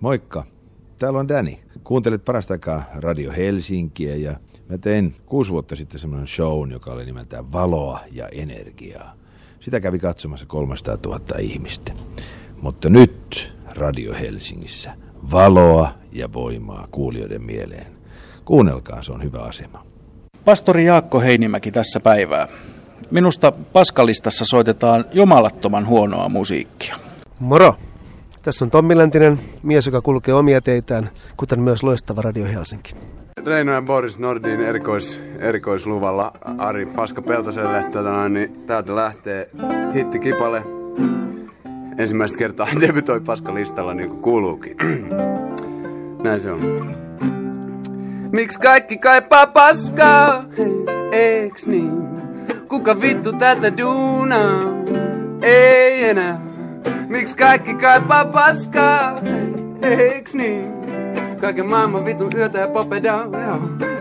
Moikka, täällä on Danny. Kuuntelet parasta aikaa Radio Helsinkiä ja mä tein kuusi vuotta sitten semmoinen show, joka oli nimeltään Valoa ja energiaa. Sitä kävi katsomassa 300 000 ihmistä. Mutta nyt Radio Helsingissä valoa ja voimaa kuulijoiden mieleen. Kuunnelkaa, se on hyvä asema. Pastori Jaakko Heinimäki tässä päivää. Minusta Paskalistassa soitetaan jumalattoman huonoa musiikkia. Moro! Tässä on Tommi Läntinen, mies, joka kulkee omia teitään, kuten myös loistava Radio Helsinki. Reino ja Boris Nordin erikois, erikoisluvalla Ari Paska Peltoselle. Tota, niin täältä lähtee hitti Kipale. Ensimmäistä kertaa debytoi Paska listalla niin kuin kuuluukin. Näin se on. Miksi kaikki kaipaa paskaa? Eiks niin? Kuka vittu tätä duunaa? Ei enää. Miksi kaikki kaipaa paskaa? Eiks niin? Kaiken maailman vitun yötä ja popedaa.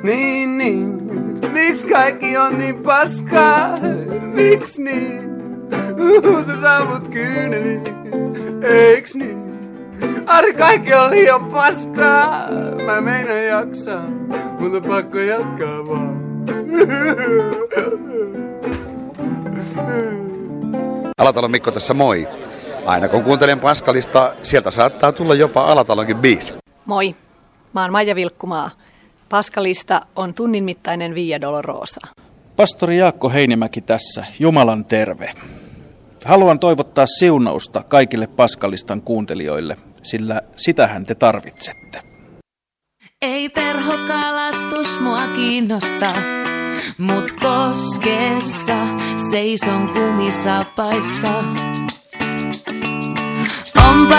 Niin, niin. Miksi kaikki on niin paskaa? Miksi niin? Uh, sä saavut kyyneli, eiks niin? Ari, kaikki on liian paskaa. Mä meinaan jaksaa, mutta pakko jatkaa vaan. Alatalon Mikko tässä moi. Aina kun kuuntelen Paskalista, sieltä saattaa tulla jopa Alatalonkin biisi. Moi, mä oon Maija Vilkkumaa. Paskalista on tunnin mittainen Via Dolorosa. Pastori Jaakko Heinimäki tässä, Jumalan terve. Haluan toivottaa siunausta kaikille Paskalistan kuuntelijoille, sillä sitähän te tarvitsette. Ei perhokalastus mua kiinnosta, mut koskessa seison kumisapaissa.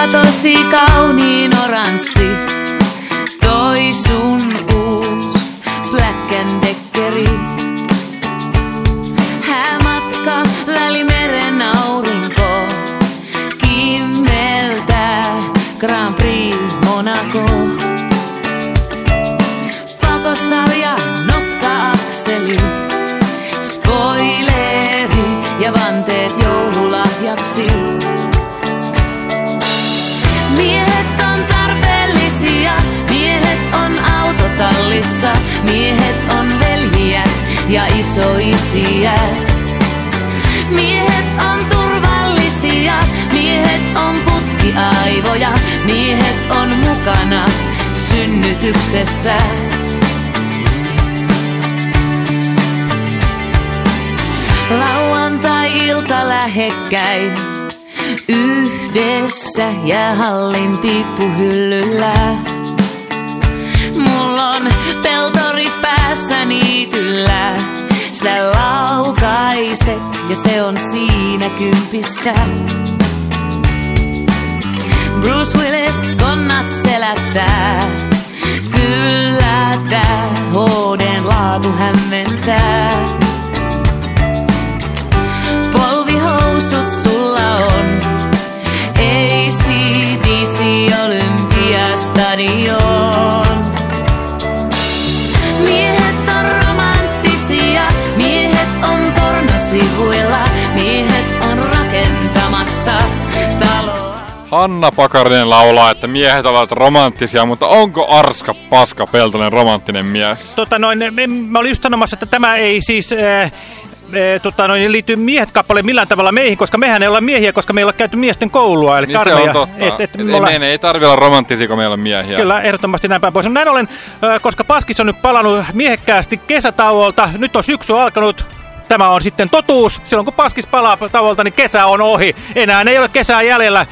Tosi kauniin oranssi, toi sun putkiaivoja, miehet on mukana synnytyksessä. Lauantai-ilta lähekkäin, yhdessä jäähallin piippuhyllyllä. Mulla on peltorit päässä niityllä. Sä laukaiset ja se on siinä kympissä. Bruce Willis konnat selättää. Kyllä tää HD laatu hämmentää. Polvihousut sulla on. Hanna Pakarinen laulaa, että miehet ovat romanttisia, mutta onko Arska Paska Peltonen romanttinen mies? Tota noin, mä olin just sanomassa, että tämä ei siis... Äh, e, tota, noin, liittyy miehet kappale millään tavalla meihin, koska mehän ei olla miehiä, koska me ei käyty miesten koulua. Eli Niin se on totta. Et, et, Et me ei, olla, meidän ei tarvi olla romanttisia, kun meillä on miehiä. Kyllä, ehdottomasti näin päin pois. No Näin ollen, ö, koska Paskis on nyt palannut miehekkäästi kesätauolta, nyt on syksy alkanut, Tämä on sitten totuus. Silloin kun paskis palaa tauolta, niin kesä on ohi. Enää ei ole kesää jäljellä.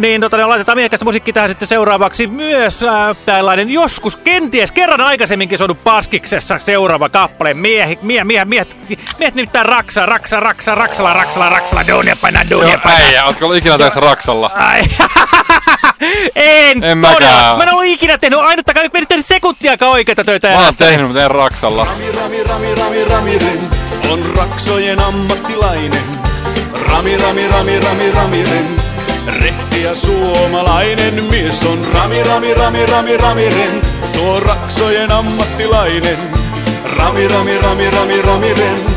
Niin tota, niin laitetaan miehekästä musiikki tähän sitten seuraavaksi. Myös äh, tällainen joskus kenties kerran aikaisemminkin soinut paskiksessa seuraava kappale. Miehi, mie, mie, miehet, miehet nimittäin raksa, raksa, raksa, raksala, raksala, raksala, duunia paina, Se duunia on paina. äijä. Ootko ikinä töissä Raksalla? Ai, en, En todella. mäkään. Mä en ollut ikinä tehnyt ainuttakaan, nyt mennyt sekuntiakaan oikeita töitä Mä oon tehnyt, mutta en Raksalla. Rami, Rami, Rami, Rami, Rent on raksojen ammattilainen. Rami, Rami, Rami, Rami, Rami, Rent. Rehti ja suomalainen mies on Rami, Rami, Rami, Rami, Rami, Rent. Tuo raksojen ammattilainen. Rami, Rami, Rami, Rami, Rami, Rent.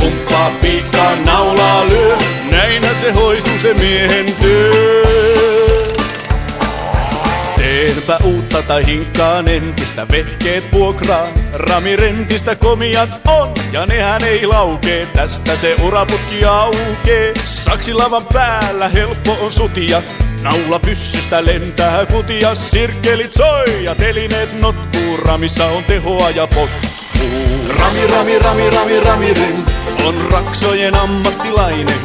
Pumppaa piikkaa, naulaa lyö. Näinä se hoituu se miehen työ. Teenpä uutta tai hinkkaan entistä, vehkeet vuokraan. Ramirentistä komiat on, ja nehän ei laukee. Tästä se uraputki aukee. Saksilavan päällä helppo on sutia. Naula pyssystä lentää kutia, sirkkelit soi ja telineet notkuu. Ramissa on tehoa ja potkuu. Rami, rami, rami, rami, rami, rent on raksojen ammattilainen.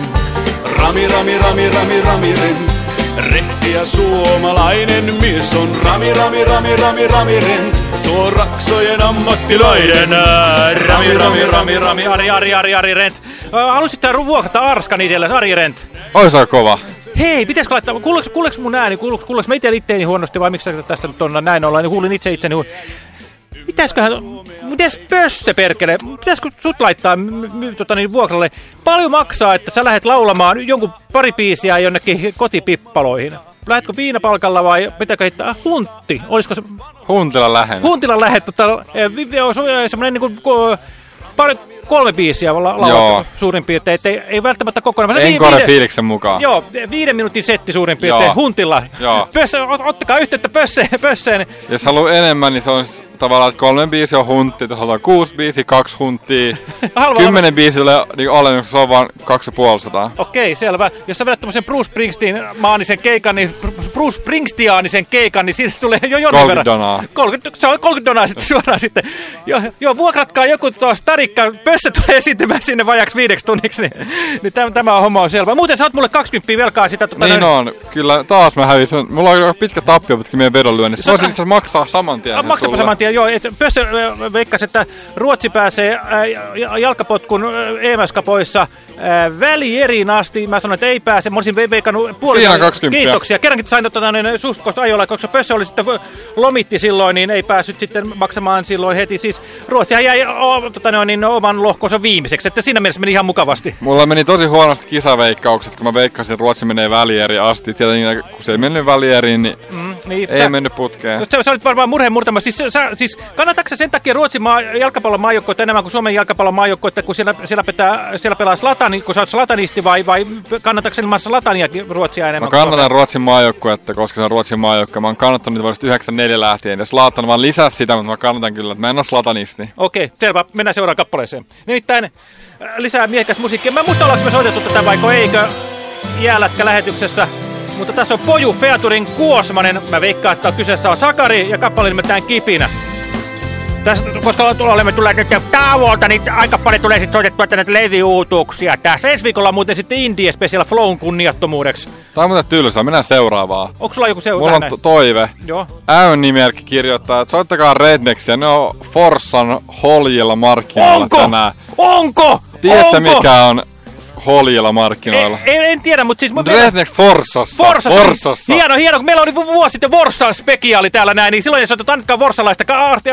Rami, rami, rami, rami, rami, rent. Rehti ja suomalainen mies on Rami, Rami, Rami, Rami, Rami Rent. Tuo raksojen ammattilainen. Rami, Rami, Rami, Rami, Ari, Ari, Ari, Ari Rent. Haluaisitko vuokrata Arskan itsellesi, Ari Rent? Ois aika kova. Hei, pitäisikö laittaa, kuuluuko mun ääni, kuuluuko mä itse itteeni huonosti vai miksi sä tässä nyt on näin ollaan, niin kuulin itse itseni hu... Pitäisiköhän, mites pösse perkele, pitäisikö sut laittaa tota niin, vuokralle? Paljon maksaa, että sä lähdet laulamaan jonkun pari biisiä jonnekin kotipippaloihin. Lähdetkö viinapalkalla vai pitääkö heittää huntti? Olisiko se Huntila lähen. Huntilan lähet, tota, eh, se- semmoinen niin kuin, pari, kolme biisiä la- Joo. laulettu suurin piirtein, ettei ei välttämättä kokonaan. Encore viiden- fiiliksen mukaan. Joo, viiden minuutin setti suurin piirtein Joo. huntilla. Joo. Pössö, ot, ottakaa yhteyttä pösseen. pösseen. Jos haluaa enemmän, niin se on tavallaan, että kolme biisi on huntti, jos haluaa kuusi biisi, kaksi hunttia. Kymmenen biisille niin alennus, se on vaan kaksi ja puoli sataa. Okei, selvä. Jos sä vedät tämmöisen Bruce Springsteen maanisen keikan, niin Br- Bruce Springsteanisen keikan, niin siitä tulee jo jonnin 30 verran. donaa. 30, se on 30 donaa sitten suoraan sitten. Joo, jo, vuokratkaa joku tuo stadikka, pössö tulee esiintymään sinne vajaksi viideksi tunniksi, niin, niin tämä, tämä on homma on selvä. Muuten sä oot mulle 20 velkaa sitä. Tota, Niin noin- on. Kyllä taas mä hävisin. Mulla on pitkä tappio pitkä meidän vedonlyönnissä. Sä- Voisin itse maksaa saman tien. Maksapa saman tien, joo. Et Pössö veikkasi, että Ruotsi pääsee ja- jalkapotkun EMS-kapoissa välieriin asti. Mä sanoin, että ei pääse. Mä olisin ve- veikannut 20. Kiitoksia. Kerrankin sain ottaa niin, suht kohta ajolla, koska Pössö oli sitten lomitti silloin, niin ei päässyt sitten maksamaan silloin heti. Siis Ruotsihan jäi o, tota, niin, oman lohkonsa viimeiseksi, että siinä mielessä meni ihan mukavasti. Mulla meni tosi huonosti kisaveikkaukset, kun mä veikkasin, että Ruotsi menee välieri asti. Tietenkin kun se ei mennyt välieriin, niin, Mm, niin, ei sä- mennyt putkeen. No, sä, sä olit varmaan murheen murtamassa. Siis, sä, siis kannattaako sen takia Ruotsin maa, jalkapallon maajoukkoita enemmän kuin Suomen jalkapallon maajoukkoita, kun siellä, siellä, pitää, siellä pelaa Slatani, kun sä oot Slatanisti, vai, vai kannattaako sen maassa Ruotsia enemmän? Mä kannatan? Ruotsin maajoukkuetta, koska se on Ruotsin maajoukkue. Mä oon kannattanut niitä vuodesta 94 lähtien. Jos Laatan vaan lisää sitä, mutta mä kannatan kyllä, että mä en oo slatanisti. Okei, selvä. Mennään seuraavaan kappaleeseen. Nimittäin äh, lisää miehekäs musiikkia. Mä en muista, ollaanko me soitettu tätä vaiko eikö jäälätkä lähetyksessä. Mutta tässä on Poju Featurin Kuosmanen. Mä veikkaan, että kyseessä on Sakari ja kappale nimeltään Kipinä. Tässä, koska olemme tulleet nyt tauolta, niin aika paljon tulee sitten soitettua näitä levyuutuksia. Tässä ensi viikolla muuten sitten Indie Special Flown kunniattomuudeksi. Tää on muuten tylsää, mennään seuraavaan. Onko sulla joku seuraava? Mulla on to- toive. Joo. Äyn-nimimerkki kirjoittaa, että soittakaa Rednexia, ne on Forssan holjilla markkinoilla Onko? tänään. Onko? Tiedätkö Onko? mikä on holjilla markkinoilla? En, en tiedä, mutta siis... Rednex Forsassa. Forsassa. Forsassa. Hieno, hieno. Kun meillä oli vu- vuosi sitten Vorsa spekiaali täällä näin, niin silloin ei soitettu annetkaan vorsalaista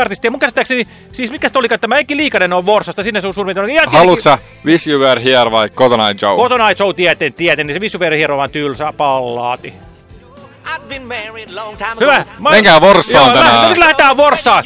artistia. Mun käsittääkseni, siis mikä oli, että tämä Eikki Liikanen on Vorsasta, sinne sun suurin on. Haluut sä Wish You Were Here vai Cotton Eye Joe? Kotona show tieten, tieten, niin se Vissuveri hiero vaan tylsä pallaati. Hyvä. Mä... Menkää Vorsaan Joo, tänään. lä- Nyt lähdetään Vorsaan.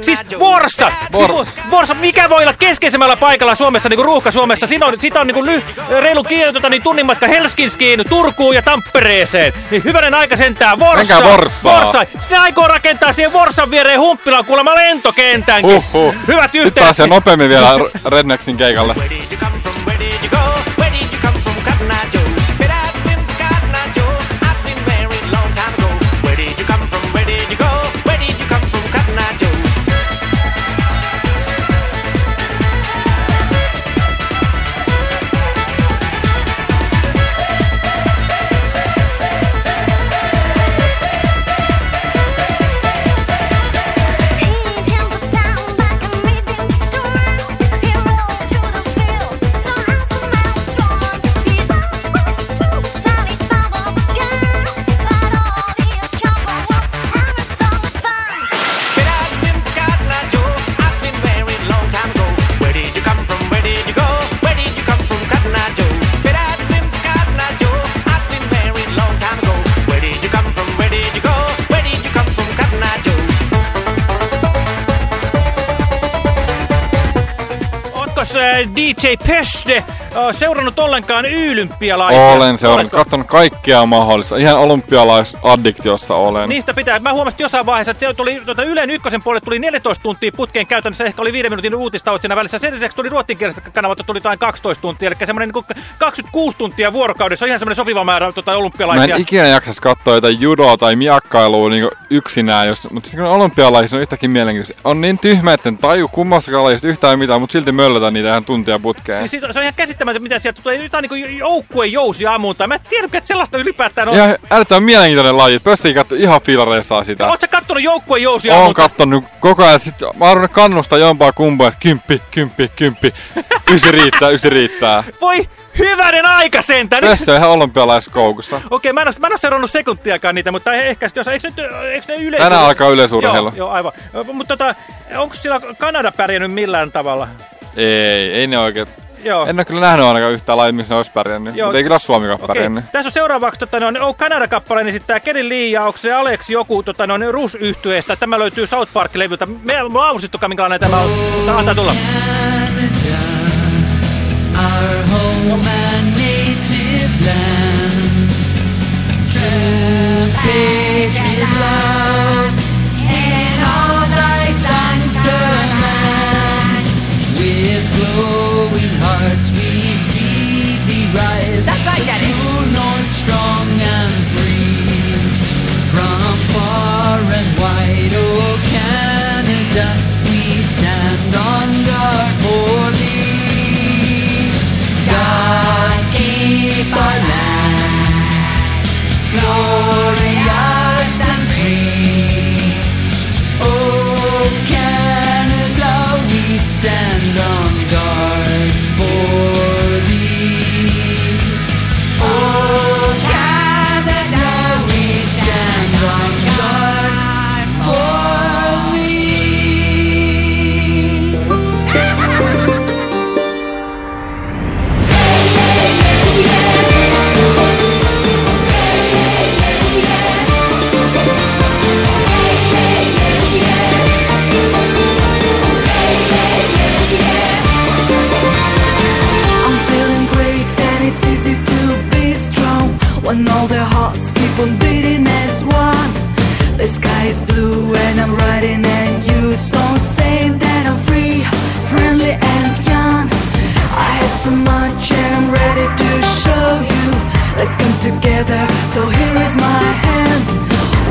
Siis Vorsa. Vor- Vor... Vorsa. Mikä voi olla keskeisemmällä paikalla Suomessa, niin kuin ruuhka Suomessa? Siinä on, siitä on niin kuin ly, reilu kiinni, tota, niin tunnin matka Helsinkiin, Turkuun ja Tampereeseen. Niin hyvänen aika sentään. Vorsa. Menkää Vorsaan. Vorsa. Sitten aikoo rakentaa siihen Vorsan viereen Humppilan kuulemma lentokentänkin. Huhhuh. Hyvät yhteydet. pääsee nopeammin vielä Rednexin keikalle. Äh, DJ Pösde, äh, seurannut ollenkaan ylympialaisia? Olen seurannut, katsonut kaikkea mahdollista. Ihan olympialaisaddiktiossa olen. Niistä pitää. Mä huomasin jossain vaiheessa, että se tuli tuota Ylen ykkösen puolelle tuli 14 tuntia putkeen käytännössä. Ehkä oli viiden minuutin uutistauot siinä välissä. Sen lisäksi tuli ruotsinkielisestä kanavalta tuli jotain 12 tuntia. Eli semmoinen niin 26 tuntia vuorokaudessa on ihan semmoinen sopiva määrä Mä olympialaisia. en ikinä jaksas katsoa jotain judoa tai miakkailua niin yksinään, jos, mutta sitten kun olympialaisissa on yhtäkin mielenkiintoista. On niin tyhmä, että en taju kummastakaan lajista yhtään mitään, mutta silti möllötään niitä ihan tuntia putkeen. Siis se on ihan käsittämätöntä, mitä sieltä tulee jotain niin joukkueen jousia ammuntaa. Mä en tiedä, että sellaista ylipäätään on. Ihan älyttömän mielenkiintoinen laji. Pössi katso ihan fiilareissaan sitä. Oletko sä kattonut joukkueen jousia Oon ammuntaa? kattonut koko ajan, sit mä arvon kannustaa jompaa kumpaa, kymppi, kymppi, kymppi. Ysi riittää, ysi riittää. Voi hyvänen aika sentään! Pössi on ihan olympialaiskoukussa. Okei, mä en, oo, mä en oo seurannut sekuntiakaan niitä, mutta ehkä sitten jos... Eikö, nyt, eikö ne yleisö... Tänään alkaa yleisurheilu. Joo, joo, aivan. Mutta tota, onko sillä Kanada pärjännyt millään tavalla? Ei, ei ne oikein. Joo. En ole kyllä nähnyt ainakaan yhtään lajia, missä ne olisi pärjännyt. Joo. Mutta ei kyllä Suomikaan Okei, pärjännyt. tässä on seuraavaksi tota, noin, oh, Kanada-kappale, niin sitten Keri Lee ja onko se Alex joku tota, noin, rus yhtyeestä Tämä löytyy South Park-levyltä. Me lausistukaa, minkälainen tämä on. Mutta Antaa tulla. Our home and native land. True patriot love hearts we see thee rise. That's the Daddy. True north strong and free. From far and wide, oh Canada, we stand on guard for thee. God keep our land glorious and free. Oh Canada, we stand is blue and I'm riding and you so say that I'm free, friendly and young. I have so much and I'm ready to show you. Let's come together, so here is my hand.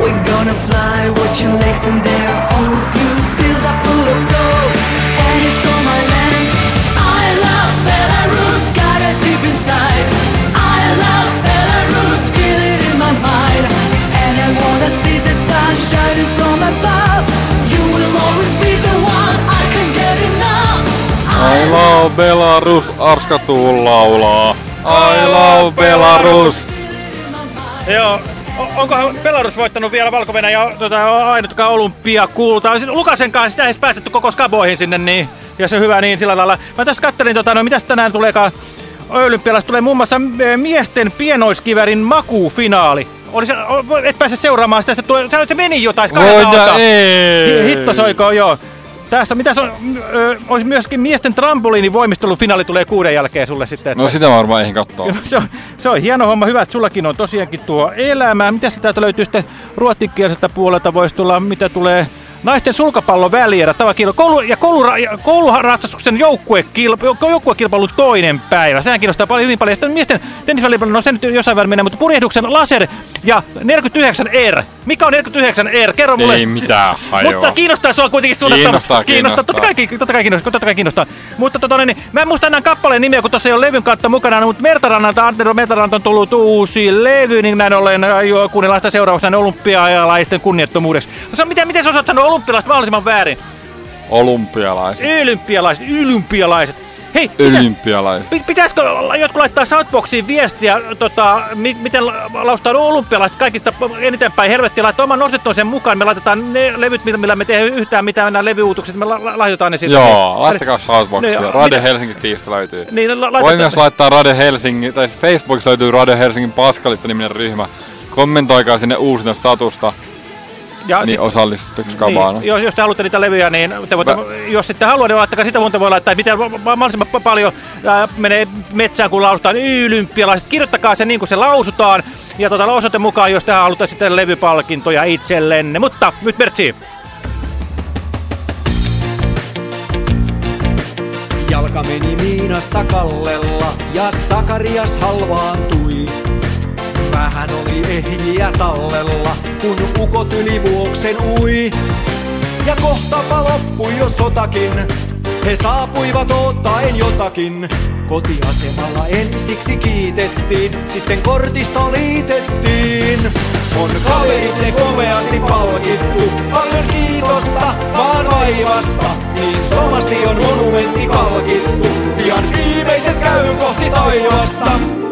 We're gonna fly, love Belarus, Arska Tuul laulaa. I love Belarus. Joo. Onko Belarus voittanut vielä valko ja tota, ainutkaan olympiakulta? Lukasen kanssa sitä ei edes päästetty koko skaboihin sinne, niin, ja se hyvä niin sillä lailla. Mä tässä kattelin, tota, no, mitäs tänään tuleekaan olympialaiset tulee muun muassa eh, miesten pienoiskivärin makufinaali. Oli se, et pääse seuraamaan sitä, se, tulee, se, meni jo, taisi kahdeta Voida ei. Hi- Hitto soikoo, joo. Tässä, mitä on, ö, olisi myöskin miesten trampoliinin voimistelufinaali tulee kuuden jälkeen sulle sitten. Että... No sitä varmaan eihin kattoo. Se on, se on hieno homma. Hyvä, että sullakin on tosiaankin tuo elämä. Mitäs täältä löytyy sitten ruotsinkielisestä puolelta? Voisi tulla, mitä tulee naisten sulkapallon välierä. Tämä on kilpa- koulu, ja koulura, kouluratsastuksen joukkuekilpa, joukkuekilpailun toinen päivä. Sehän kiinnostaa paljon, hyvin paljon. Ja Sitten miesten tennisvälipallon, no se nyt jossain väliin menee, mutta purjehduksen laser ja 49 R. Mikä on 49 R? Kerro mulle. Ei mitään hajoa. Mutta kiinnostaa sua kuitenkin suunnattomasti. Kiinnostaa, kiinnostaa. Totta kai, kiinnostaa. totta kai kiinnostaa. Totta kai kiinnostaa. Mutta tota, niin, mä en muista enää kappaleen nimeä, kun tuossa ei ole levyn kautta mukana, mutta Mertarannalta, Antero Mertarannalta on tullut uusi levy, niin näin ollen kuunnellaan sitä seuraavaksi olympialaisten kunniattomuudeksi. No, miten, miten sä osaat sanoa olympialaiset mahdollisimman väärin? Olympialaiset. Ylympialaiset, ylympialaiset. Hei, pitä, Olympialaiset. pi- pitäisikö jotkut laittaa Southboxiin viestiä, tota, mi, miten la- laustaan olympialaiset kaikista eniten päin helvettiä, laittaa oman nostettuun sen mukaan, me laitetaan ne levyt, millä- me tehdään yhtään mitään, nämä levyuutukset, me la, la, lahjoitaan ne sitten. Joo, laittakaa Shoutboxia. Niin, Radio mitä- Helsingin fiistä löytyy. Niin, la, Voi myös laittaa Radio Helsingin, tai Facebookissa löytyy Radio Helsingin Paskalista niminen ryhmä. Kommentoikaa sinne uusina statusta. Ja niin sit- osallistutteko Skabaana? Niin, jos, jos te haluatte niitä levyjä, niin te voitte, jos sitten haluaa, niin laittakaa sitä muuta voi laittaa, ma- mahdollisimman pa- paljon ää, menee metsään, kun lausutaan olympialaiset. Kirjoittakaa se niin kuin se lausutaan, ja tota, osoite mukaan, jos te haluatte sitten levypalkintoja itsellenne. Mutta nyt Bertsi. Jalka meni miinassa kallella ja Sakarias halvaantui. Vähän oli ehjiä tallella, kun ukot yli vuoksen ui. Ja kohtapa loppui jo sotakin, he saapuivat ottaen jotakin. Kotiasemalla ensiksi kiitettiin, sitten kortisto liitettiin. On kaverit ne komeasti palkittu, paljon kiitosta vaan vaivasta. Niin somasti on monumentti kalkittu, pian viimeiset käy kohti taivasta.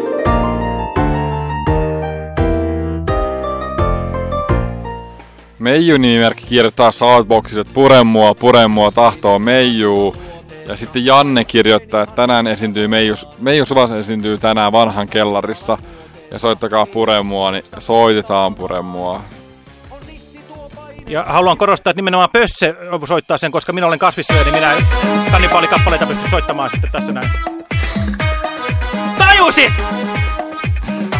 Meiju nimimerkki kirjoittaa Southboxissa, että pure mua, pure mua, tahtoo Meijuu. Ja sitten Janne kirjoittaa, että tänään esiintyy Meiju, Meiju Suvas esiintyy tänään vanhan kellarissa. Ja soittakaa pure mua, niin soitetaan pure mua. Ja haluan korostaa, että nimenomaan Pösse soittaa sen, koska minä olen kasvissyöjä, niin minä kannibaalikappaleita pystyn soittamaan sitten tässä näin. Tajusit!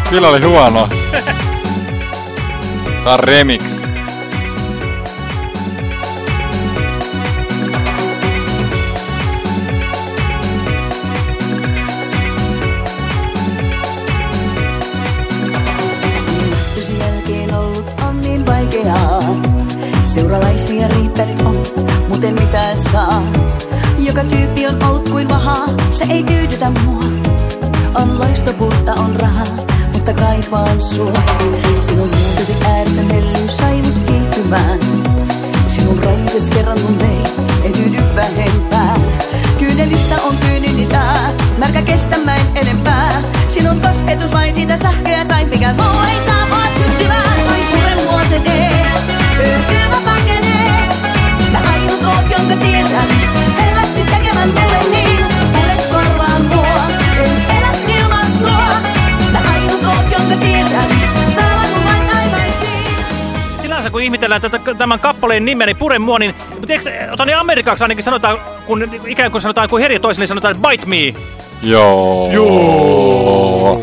Kyllä oli huono. On remix. Riittänyt on, muuten mitään saa. Joka tyyppi on ollut kuin vahaa, se ei tyydytä mua. On loistopuutta, on rahaa, mutta kaipaan sua. Sinun muutesi ääretön hellyys sai mut kiihtymään. Sinun rajuutes kerran mun vei, en tyydy vähempää. Kyynelistä on tyynini tää, märkä kestämään enempää. Sinun kosketus vain siitä sähköä sain, mikä muu ei saa vaan syttyvää. Oi kuule mua se tee. Sä jonka tiedän, hellästi tekemään mulle niin. Korvaan mua, en elä ilman sua. Sä ainut oot, jonka tiedän, saavat mun vain taivaisiin. Sinänsä kun ihmetellään tätä, tämän kappaleen nimeä, niin pure mua, niin mutta eikö, ota niin amerikaksi ainakin sanotaan, kun ikään kuin sanotaan kuin herja toiselle, niin sanotaan, että bite me. Joo. Joo.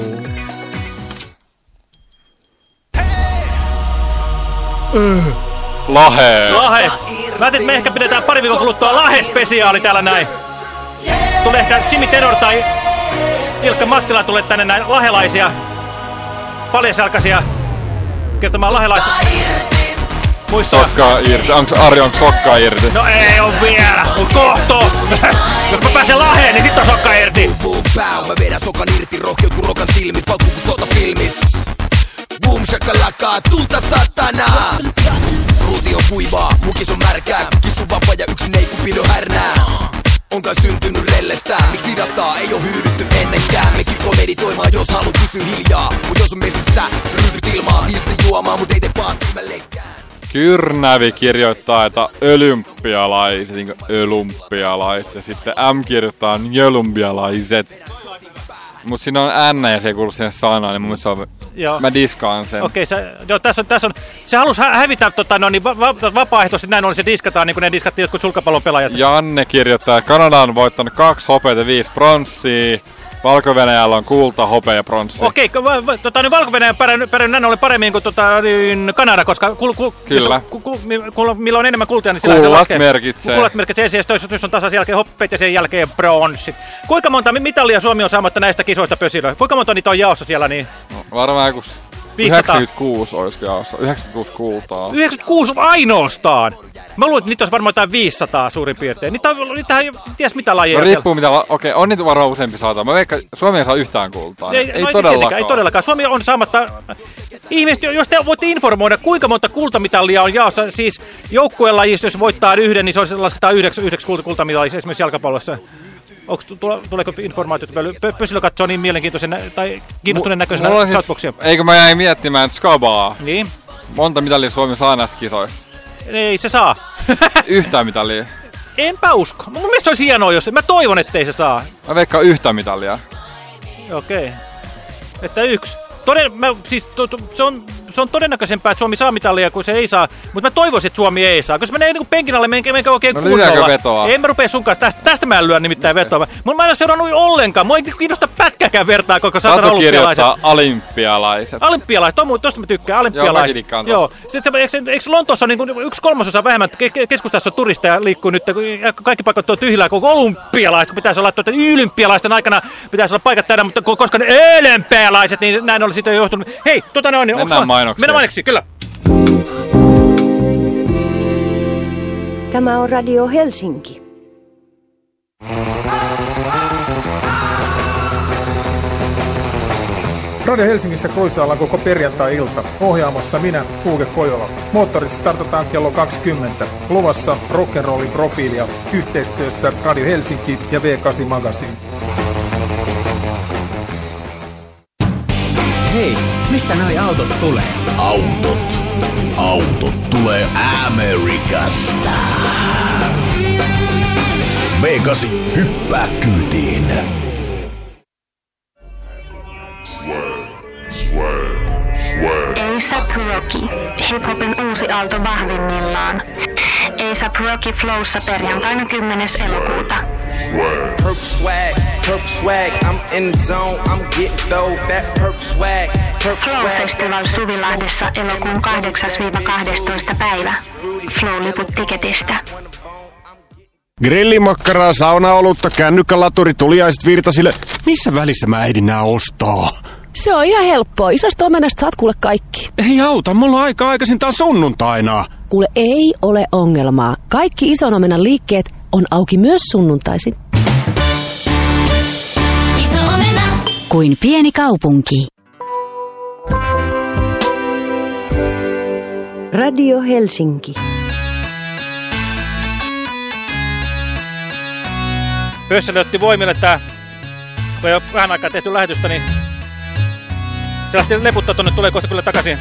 Lahe. Lahes. Mä ajattelin, että me ehkä pidetään pari viikon kuluttua Lahe-spesiaali täällä näin. Tulee ehkä Jimmy Tenor tai Ilkka Mattila tulee tänne näin lahelaisia, paljaselkaisia, kertomaan lahelaisia. Muissa Sokkaa irti. Onks Ari on sokkaa irti? No ei oo vielä, mut kohto! Jos mä pääsen laheen, niin sit on sokka irti. Pow, mä vedän sokan irti, rohkeutuu rokan silmit, paukkuu kun sotafilmis. Boom shakalaka, tulta satana. Ruuti on kuivaa, mukis on märkää, kissu vapaa ja yksin ei kupido härnää. On kai syntynyt rellestä, miksi hidastaa, ei oo hyydytty ennenkään. Mekin meditoimaan, jos haluat pysy hiljaa. Mut jos on messissä, ryhdyt ilmaa, viistä juomaan, mut ei tee paattimällekään. Kyrnävi kirjoittaa, että olympialaiset, niin olympialaiset, ja sitten M kirjoittaa olympialaiset. Mut siinä on N ja se ei kuulu siihen sanaan, niin mun se on... Joo. Mä diskaan sen. Okei, se, joo, tässä on, tässä on, se halusi hä- hävitä tota, no, niin va- va- vapaaehtoisesti, näin oli se diskataan, niin kuin ne diskattiin jotkut sulkapallon pelaajat. Janne kirjoittaa, että Kanada on voittanut kaksi hopeita ja viisi pronssia. Valko on kulta, hopea ja pronssi. Okei, okay, tota, niin Valko-Venäjä pärjännyt, ollen paremmin kuin tota, niin Kanada, koska kul, kul, Kyllä. Jos, kul, kul, milloin on enemmän kultia, niin sillä se Kullat laskee. merkitsee. Kullat merkitsee ensin, ja jos on tasaisen jälkeen hoppeet ja sen jälkeen bronssit. Kuinka monta mitalia Suomi on saamatta näistä kisoista pösilöä? Kuinka monta niitä on jaossa siellä? Niin? Varmaan joku 500. 96 olisi jaossa. 96 kultaa. 96 ainoastaan! Mä luulen, että niitä olisi varmaan jotain 500 suurin piirtein. Niitä on, niitä ei ties mitä lajeja No siellä. riippuu mitä, la- okei, on niitä varmaan useampi saata. Mä veikkaan, Suomi ei saa yhtään kultaa. Ei, Ei, no todellakaan. ei todellakaan. Suomi on saamatta... Ihmiset, jos te voitte informoida, kuinka monta kultamitalia on jaossa, siis joukkueen lajissa, jos voittaa yhden, niin se on, lasketaan yhdeksi, yhdeksi kulta, kultamitaliksi, esimerkiksi jalkapallossa. Onko, tule, tuleeko informaatiota? Pö- Pösylö katsoo niin mielenkiintoisen tai kiinnostuneen näköisenä siis- shoutboxia. Eikö mä jäin miettimään Skabaa? Niin. Monta mitalia Suomi saa näistä kisoista? Ei se saa. Yhtään mitalia. Enpä usko. Mun mielestä se olisi hienoa, jos... Mä toivon, ettei se saa. Mä veikkaan yhtä mitalia. Okei. Että yksi. Toden, mä, siis, to, to, se on se on todennäköisempää, että Suomi saa mitallia kuin se ei saa. Mutta mä toivoisin, että Suomi ei saa. Koska menee niin penkin alle, menee, menee oikein No kunnolla. vetoa? En mä rupea sun kanssa. Tästä, tästä mä en lyö nimittäin vetoa. Mä, mä en ole seurannut ollenkaan. Mua ei kiinnosta pätkäkään vertaa koko satana olympialaiset. olympialaiset. Olympialaiset, on, tosta mä tykkään, Joo, olympialaiset. dikkaan Joo, Sitten, eikö, eikö Lontoossa on niin kuin yksi kolmasosa vähemmän ke- ke- keskustassa turisteja liikkuu nyt, kun kaikki paikat on tyhjillä, koko olympialaiset, kun pitäisi olla, tuota, olympialaisten aikana pitäisi olla paikat täydä, mutta ko- koska ne olympialaiset, niin näin oli sitten johtunut. Hei, tota noin, niin mä- mainoksiin. Mennään mainoksiin, kyllä. Tämä on Radio Helsinki. Radio Helsingissä kruisaillaan koko perjantai-ilta. Ohjaamossa minä, Uuke Kojola. Moottorit startataan kello 20. Luvassa rock'n'rollin profiilia yhteistyössä Radio Helsinki ja V8 Magazine. Hei, mistä noi autot tulee? Autot. Autot tulee Amerikasta. V8 hyppää kyytiin. ASAP Rocky, hiphopin uusi aalto vahvimmillaan. ASAP Rocky Flowssa perjantaina 10. elokuuta. Perk swag, perk swag, I'm in the zone, I'm getting dough, that perk swag, perk Flow. Festival Suvilahdessa elokuun 8-12 päivä. Flow-liput tiketistä. Grillimakkaraa, saunaolutta, kännykkälaturi, tuliaiset virtasille. Missä välissä mä ehdin nää ostaa? Se on ihan helppoa. Isosta omenasta saat kuule kaikki. Ei auta, mulla on aika aikaisin taas sunnuntaina. Kuule, ei ole ongelmaa. Kaikki ison omenan liikkeet on auki myös sunnuntaisin. Iso omena. Kuin pieni kaupunki. Radio Helsinki. Pössölle otti voimille tää, kun ei ole vähän aikaa tehty lähetystä, niin se lähti leputtaa tonne, tulee kohta kyllä takaisin.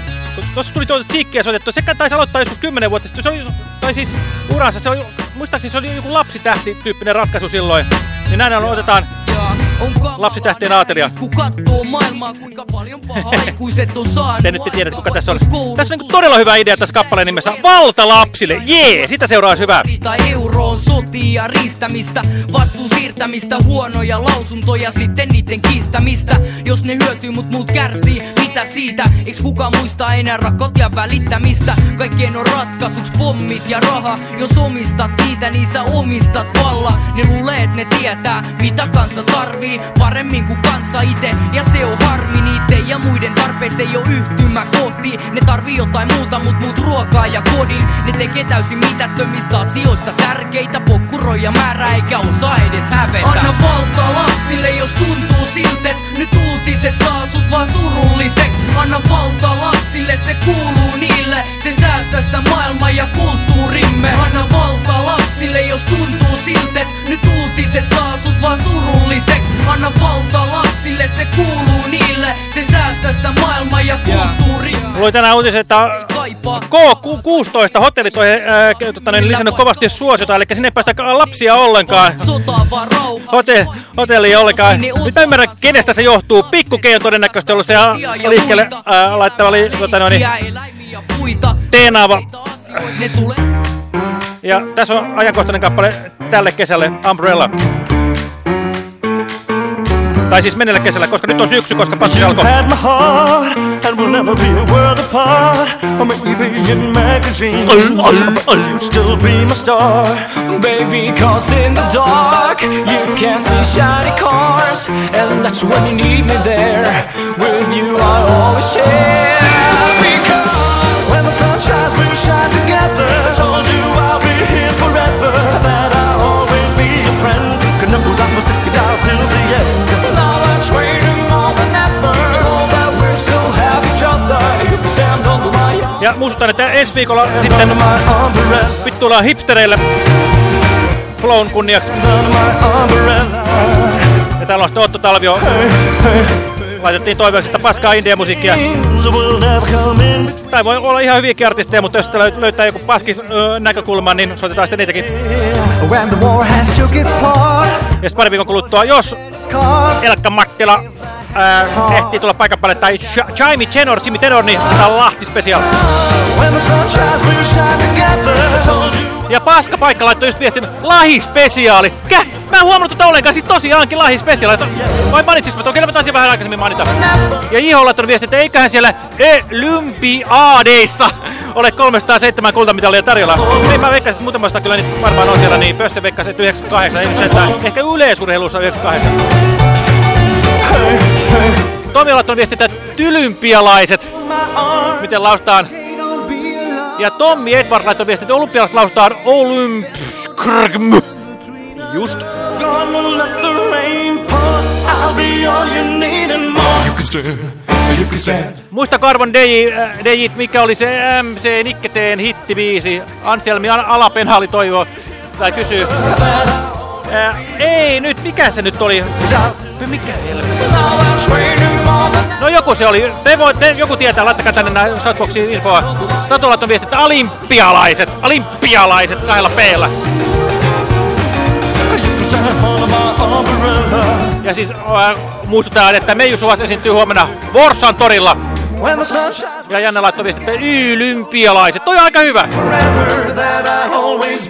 Tuossa tuli tuota tsiikkiä soitettu, se taisi aloittaa joskus 10 vuotta sitten, se oli, tai siis uransa, se oli, muistaakseni se oli joku lapsitähti-tyyppinen ratkaisu silloin. Niin näin on, otetaan lapsitähtien aatelia. Kun kattoo maailmaa, kuinka paljon pahaa aikuiset on saanut. Te nyt tiedät, kuka tässä on. Tässä on niin todella hyvä idea tässä kappaleen nimessä. Valta lapsille! Jee! Sitä seuraa hyvä. Euroon sotia riistämistä, vastuun siirtämistä, huonoja lausuntoja, sitten niiden kiistämistä. Jos ne hyötyy, mut muut kärsii, mitä siitä? Eiks kukaan muista enää rakkaut ja välittämistä? Kaikkien on ratkaisuks pommit ja raha. Jos omistat niitä, niin sä omistat valla. Ne luulee, et ne tietää, mitä kansa tarvii. Paremmin kuin kansa ite, ja se on harmi niiden ja muiden tarpeeseen ei oo yhtymä kohti. Ne tarvii jotain muuta, mut muut ruokaa ja kodin. Ne tekee täysin mitättömistä asioista tärkeitä. Pokkuroja määrää eikä osaa edes hävetä. Anna valta lapsille, jos tuntuu siltet. Nyt uutiset saa sut vaan surulliseks. Anna valta lapsille, se kuuluu niille. Se säästää sitä maailmaa ja kulttuurimme. Anna valta lapsille, jos tuntuu siltet. Nyt uutiset saa sut vaan surulliseks. Anna valta lapsille, se kuuluu niille. Se säästää sitä maailmaa ja kulttuurimme. Mulla oli tänään uutiset, että K16 hotellit on äh, tota, niin, lisännyt kovasti suosiota, eli sinne ei päästä lapsia ollenkaan. Hote, hotelliin ollenkaan. Nyt mä ymmärrän, kenestä se johtuu. Pikku G on todennäköisesti ollut se liikkeelle äh, laittava li, tota, no, niin, teenaava. Ja tässä on ajankohtainen kappale tälle kesälle, Umbrella. Tai siis menneelle kesällä, koska nyt on syksy, koska passi alkoi. had my heart and we'll never be a world apart. Oh, or maybe in magazines. But you'll still be my star. Baby, cause in the dark you can't see shiny cars, and that's when you need me there. With you, I always share. Because When the sun shines, we'll shine together. Ja muistutan, että ensi viikolla sitten vittuillaan hipstereille. Flown kunniaksi. Ja täällä on sitten Otto Talvio. Laitettiin toiveeksi, että paskaa India-musiikkia. Tai voi olla ihan hyviäkin artisteja, mutta jos sitä löy- löytää joku paskis näkökulma, niin soitetaan sitten niitäkin. When the war has took its part, Ja sitten pari viikon kuluttua, jos Elkka Mattila ää, ehtii tulla paikan päälle, tai Jaime Tenor, Jimmy Tenor, niin tää on Lahti Special. When the sun shines, we'll shine together. Told you Ja paska paikka laittoi just viestin Lahi Spesiaali. Kä? Mä en huomannut tätä ollenkaan, siis tosiaankin Lahi Spesiaali. Vai mainitsiks mä, kyllä mä taisin vähän aikaisemmin mainita. Ja Iho laittanut viestin, että eiköhän siellä Olympiaadeissa ole 307 kultamitalia tarjolla. Ei mä veikkasin, että muutamasta kyllä niin varmaan on siellä, niin Pösse veikkasi, että 98, ei sentään. Ehkä yleisurheilussa 98. Tomi on laittanut viestin, että tylympialaiset. Miten laustaan? Ja Tommi Edward laittoi viestin, että olympialaiset lausutaan Olympiskrgm. Just. Muista Karvon DJ, äh, mikä oli se MC Nikketeen hittibiisi? Anselmi Al- Alapenhaali toivoo, tai kysyy. Äh, ei nyt, mikä se nyt oli? Mikä helvetti? Joku se oli. Te voi, te, joku tietää, laittakaa tänne nää Shoutboxiin infoa. Tatu laittoi viesti, että olympialaiset, olympialaiset kahdella p-llä. Ja siis äh, muistutaan, että Meiju Suvas esiintyy huomenna Vorsan torilla. Ja Janne laittoi viesti, että olympialaiset. Toi on aika hyvä.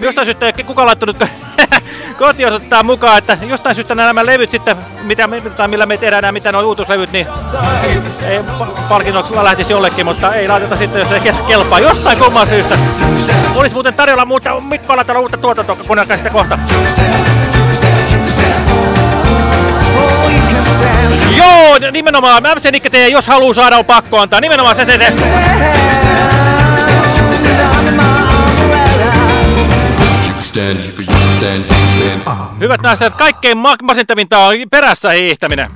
Jostain syystä kuka laittanut kotiosoittaa mukaan, että jostain syystä nämä levyt sitten, mitä tai millä me tehdään nämä, mitä nuo uutuslevyt, niin ei pa- palkinnoksella lähtisi jollekin, mutta ei laiteta sitten, jos ei ke- kelpaa. Jostain kumman syystä. Olisi muuten tarjolla muuta, Mikko laittanut uutta tuotantoa, kuunnelkaa sitä kohta. Joo, nimenomaan. MC Nikke jos haluaa saada, on pakko antaa. Nimenomaan se se se. Stand, you can stand, you can stand. Hyvät naiset, kaikkein ma- masentavinta on perässä hiihtäminen.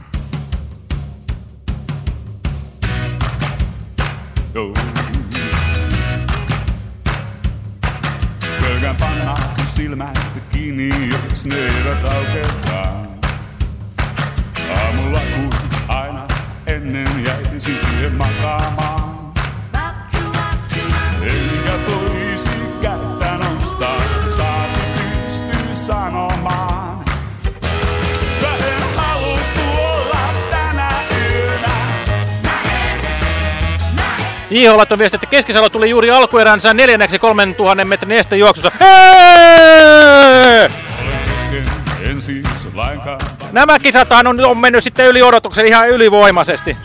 Pelkään panna silmät kiinni, jos ne eivät auketaan. Aamulla kun aina ennen jäisin siihen makaamaan. Iho laittoi viesti, että Keskisalo tuli juuri alkueränsä neljänneksi 3000 metrin siis lainkaan Nämä kisathan on, on mennyt sitten yli odotuksen ihan ylivoimaisesti.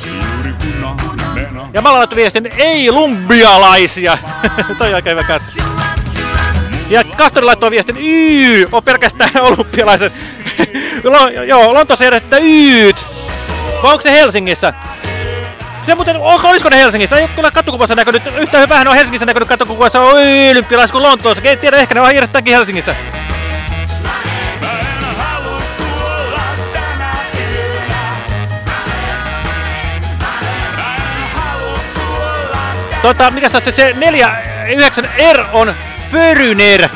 on. Ja mä laittoi viestin, ei lumbialaisia. Toi on aika hyvä kanssa. Ja Kastori laittoi viestin, yy, on pelkästään olympialaiset. Joo, Lontoossa järjestetään yyt. Vai onko se Helsingissä? Se muuten, onko, olisiko ne Helsingissä? Ei kyllä katukuvassa näkynyt, yhtä vähän on Helsingissä näkynyt katukuvassa olympialaiset kuin Lontoossa. En tiedä, ehkä ne on järjestetäänkin Helsingissä. Tota, mikä tässä se 49 R on Föryner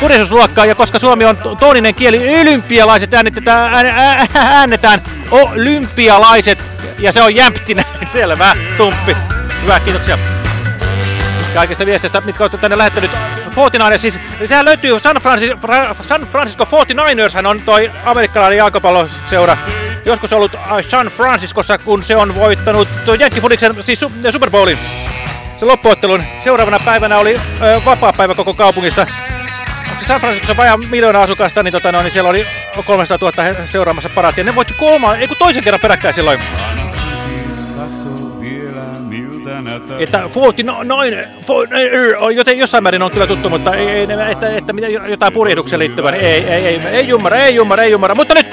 purjehdusluokkaa, ja koska Suomi on to- tooninen kieli, olympialaiset äänetetään, ään, ää, äännetään olympialaiset, ja se on jämptinä, selvä, tumppi. Hyvä, kiitoksia. Kaikista viesteistä, mitkä olette tänne lähettänyt. 49 siis, sehän löytyy San, Francis, Fra, San Francisco 49ers, hän on toi amerikkalainen jalkapalloseura. Joskus ollut äh, San Franciscossa, kun se on voittanut Jenkkifuniksen, siis su, Super Bowlin se loppuottelun. Seuraavana päivänä oli ö, vapaa päivä koko kaupungissa. San Franciscossa vajaa miljoona asukasta, niin, tota, no, niin siellä oli 300 000 he- seuraamassa paraatia. Ne voitti kolmaan, ei kun toisen kerran peräkkäin silloin. Että 49, 49 on joten jossain määrin on kyllä tuttu, mutta ei, ei että, että, jotain purjehdukseen liittyvää, niin ei, ei, ei, ei jummara, ei jummara, ei jummara. Mutta nyt,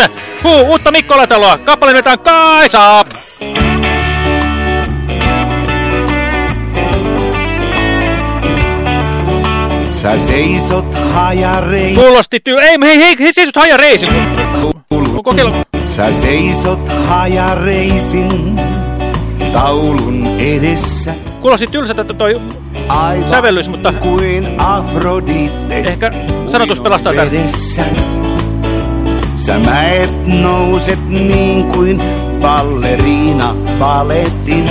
huu, uutta Mikko Lataloa, kappale nimeltään Kaisa! Sä seisot hajarein. Kuulosti tyy... Ei, hei, hei, hei seisot haja reisin. Kokeilla. Sä seisot hajareisin taulun edessä. Kuulosti tylsältä että toi Aivan sävellys, mutta kuin Afrodite ehkä sanotus pelastaa tämän. vedessä. Sä mäet nouset niin kuin balleriina paletin.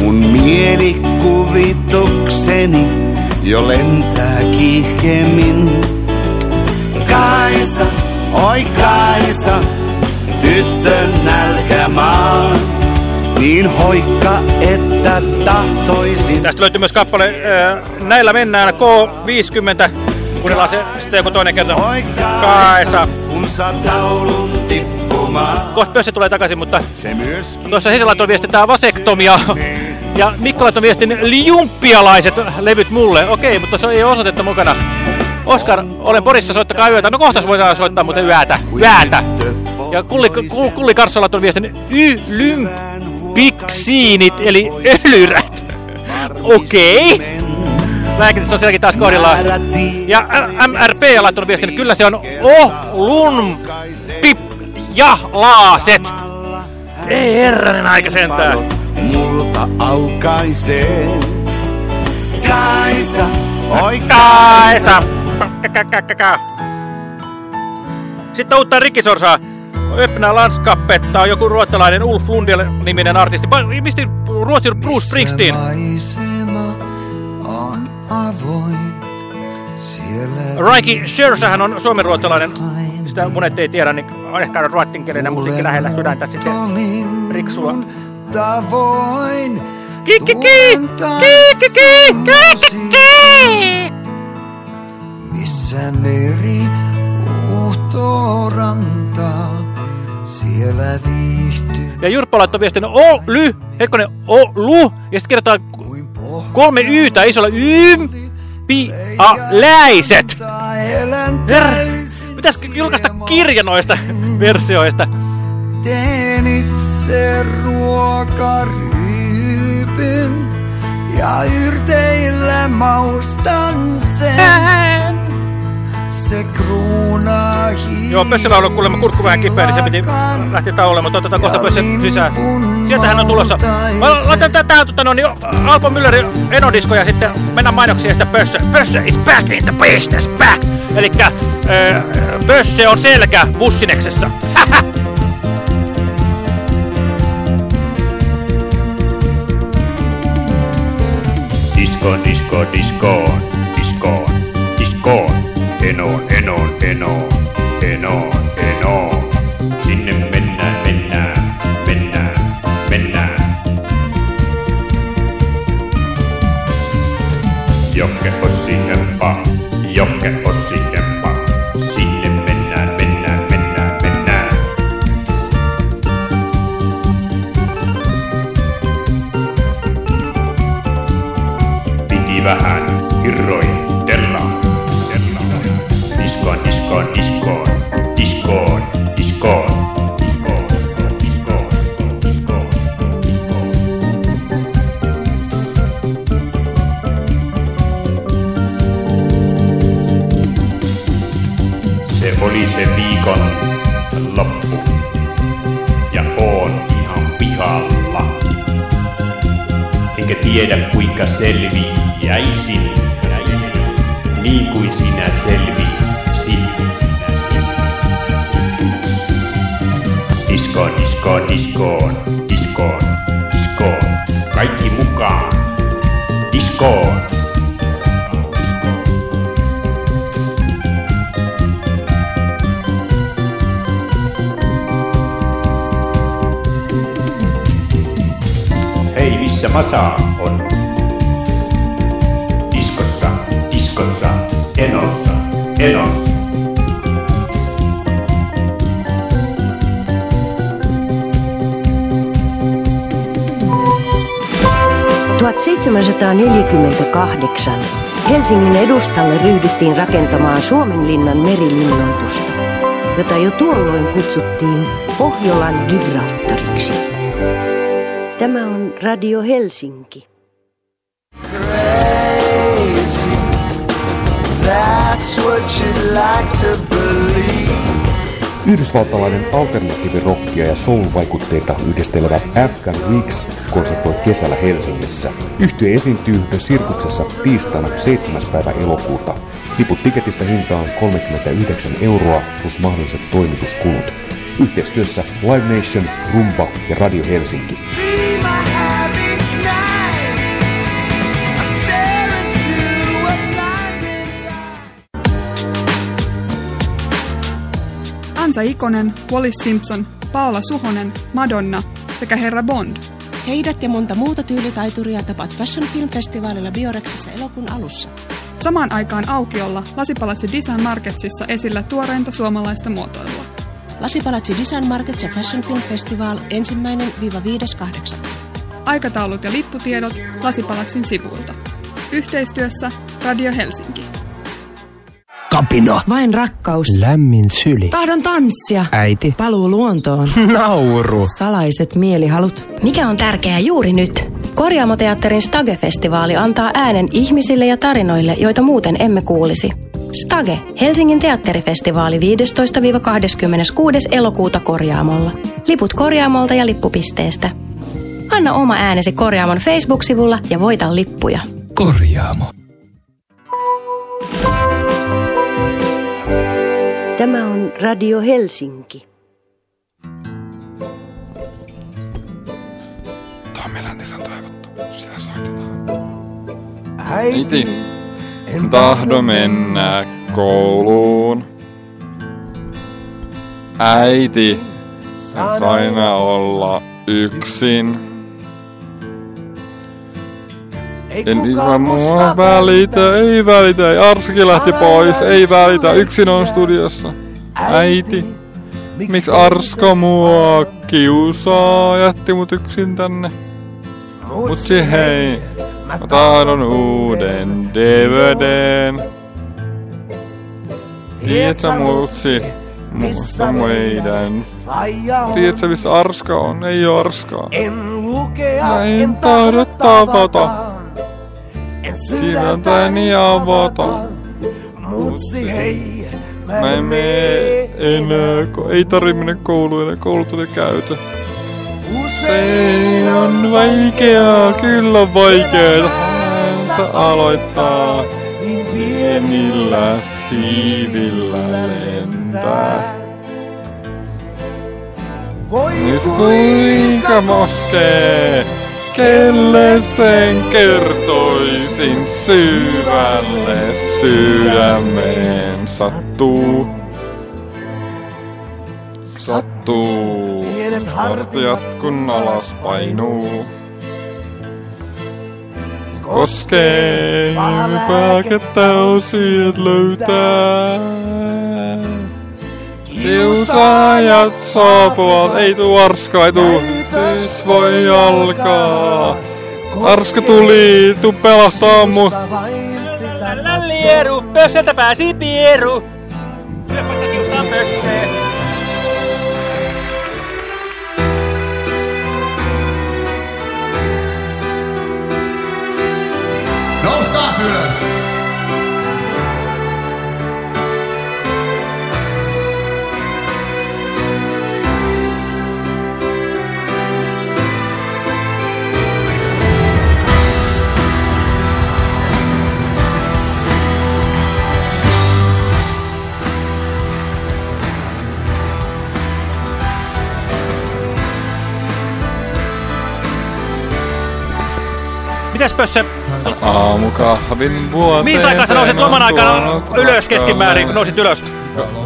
Mun mielikuvitukseni jo lentää kiihkemmin. Kaisa, oi Kaisa, tyttön nälkä maan. Niin hoikka, että tahtoisin. Tästä löytyy myös kappale äh, Näillä mennään K50. Kuunnellaan se sitten joku toinen kerta. Kaesa. Kun saa taulun tippumaan. Kohta pössä tulee takaisin, mutta Se myös tuossa Hesa laittoi viesti tää vasektomia. Ja Mikko laittoi viestin liumppialaiset levyt mulle. Okei, mutta se ei ole osoitetta mukana. Oskar, olen Porissa, soittakaa yötä. No kohta voidaan soittaa muuten yötä. Yötä. Ja Kulli, Kulli, Kulli Karsso laittoi viestin ylympiksiinit, eli öljyrät. Okei. Lääkitys on sielläkin taas kohdillaan. Ja MRP on laittanut viestin, kyllä se on Ohlun pip ja laaset. Ei herranen aika sentään. Multa aukaisee. Kaisa, oi Kaisa. Käkäkäkäkä. Sitten uutta Rikkisorsaa. Öppnä Landskapet, tää on joku ruotsalainen Ulf Lundell-niminen artisti. Mistä Ruotsin Bruce Springsteen? on avoin. Raiki Schersähän on suomenruotsalainen. Sitä monet ei tiedä, niin on ehkä ruotsinkielinen musiikki lähellä sydäntä sitten Riksua. Tavoin. Kikki, kikki, kikki, kikki. Missä meri uhtoo rantaa, siellä viihtyy. Ja Jyrppä laittoi viestin Oly, hetkonen, Olu, ja sitten kirjoittaa kolme Ytä isolla Ym, pi, a, läiset. Herra, pitäisi julkaista kirja noista versioista. Teen itse ruokaryypyn ja yrteillä maustan sen. Se kruunaa Joo, ollut kuulemma kurkku vähän kipeä, niin se piti lähteä tauolle, mutta otetaan kohta Pössä sisään. Sieltähän on tulossa. Mä laitan tätä tota, no, niin Alpo Müllerin Enodisko ja sitten mennään mainoksiin ja sitten Pössä. Pössä is back in the business, back! Elikkä äh, Pösse on selkä bussineksessa. Diskoon, diskoon, diskoon, diskoon, diskoon. Enoon, enoon, enoon, enoon, enoon. Sinne mennään, mennään, mennään, mennään. Jokke Ossi Hemppa, Jokke Ossi Hemppa. 1748 Helsingin edustalle ryhdyttiin rakentamaan Suomen linnan merilinnoitusta, jota jo tuolloin kutsuttiin Pohjolan Gibraltariksi. Tämä on Radio Helsinki. Crazy. That's what you'd like to believe. Yhdysvaltalainen alternatiivirokkia ja soul-vaikutteita yhdistelevä Afghan Weeks konsertoi kesällä Helsingissä. Yhtye esiintyy The Sirkuksessa tiistaina 7. päivä elokuuta. Liput tiketistä hintaan 39 euroa plus mahdolliset toimituskulut. Yhteistyössä Live Nation, Rumba ja Radio Helsinki. Ansa Ikonen, Wallis Simpson, Paola Suhonen, Madonna sekä Herra Bond. Heidät ja monta muuta tyylitaituria tapaat Fashion Film Festivalilla Biorexissa elokuun alussa. Samaan aikaan aukiolla Lasipalatsi Design Marketsissa esillä tuoreinta suomalaista muotoilua. Lasipalatsi Design Markets ja Fashion Film Festival ensimmäinen viiva viides kahdeksatta. Aikataulut ja lipputiedot Lasipalatsin sivuilta. Yhteistyössä Radio Helsinki. Kapino. Vain rakkaus. Lämmin syli. Tahdon tanssia. Äiti. Paluu luontoon. Nauru. Salaiset mielihalut. Mikä on tärkeää juuri nyt? Korjaamoteatterin Stage-festivaali antaa äänen ihmisille ja tarinoille, joita muuten emme kuulisi. Stage, Helsingin teatterifestivaali 15-26. elokuuta Korjaamolla. Liput Korjaamolta ja lippupisteestä. Anna oma äänesi Korjaamon Facebook-sivulla ja voita lippuja. Korjaamo. Radio Helsinki. Tommi Läntisen toivottu. Sitä soitetaan. Äiti. Äiti, en tahdo mennä kouluun. Äiti, en aina olla yksin. En ihan mua välitä, ei välitä, ei Arskakin lähti pois, ei välitä, yksin on studiossa. Äiti, miksi Arska mua kiusaa, jätti mut yksin tänne? Mutsi hei, mä tahdon uuden DVDn. Tiedätkö mutsi, muista meidän. Tiedätkö missä Arska on? Ei oo Arskaa. En lukea, Mä en tahdo tavata. En Sydäntäni avata. Mutsi hei, Mä en mene enää, kun ei tarvi mennä kouluun ja koulut oli käyty. Se on vaikeaa, kyllä on vaikeaa. Sä aloittaa niin pienillä siivillä lentää. Nyt kuinka moskee, kelle sen kertoisin syvälle sydämeen sattuu. Sattuu, hartiat kun alas painuu. Koskee, pääkettä osiet löytää. Kiusaajat saapuvat, ei tuu Arska, ei tuu. Nyt voi alkaa. Arska tuli, tuu pelastaa mut. Tällä lieru, pösseltä pääsi pieru. Depois tá aqui tá o Tampers. Mitäs pössö? Aamukahvin vuoteen. Mihin aikaan sä nousit loman aikana ylös keskimäärin, kun nousit ylös?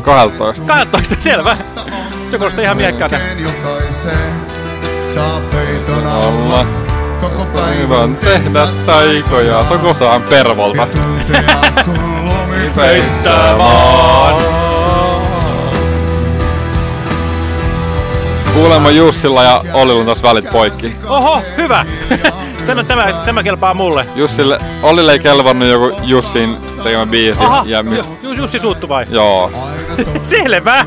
12. 12, selvä. Se kuulostaa ihan miekkäältä. Saa peiton Alla. Koko päivän tehdä taikoja. Kuulostaa vähän pervolta. Peittää vaan. Kuulemma Jussilla ja Ollilla on taas välit poikki. Oho, hyvä. Tämä, tämä, tämä kelpaa mulle. Jussille, Ollille ei kelvannut joku Jussin tekemä biisi. Aha, ja mi- Ju- Jussi suuttu vai? Joo. Selvä.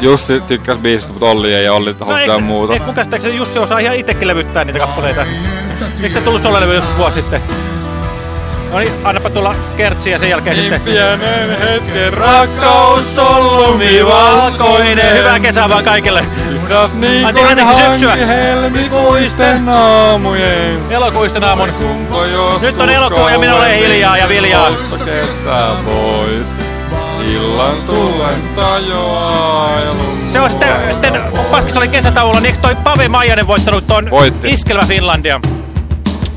Jussi tykkäs biisistä, mutta Olli ei ja Olli No, jotain muuta. Eikö mun käsittääkseni Jussi osaa ihan itsekin levyttää niitä kappaleita? Eikö se tullut sulle levy joskus vuosi sitten? No niin, annapa tulla kertsi ja sen jälkeen Niin sitten... pienen hetken rakkaus on lumivalkoinen. Hyvää kesää vaan kaikille. Puhdas niin kuin anteeksi, hanki helmikuisten aamujen. Elokuisten aamun. Nyt on elokuu ja minä olen hiljaa ja viljaa. Kesää pois. Illan tulen tajoailun. Se on sitten, sitten Paskissa oli kesätauolla, niin eikö toi Pave Maijanen voittanut ton Voitti. Iskelmä Finlandia?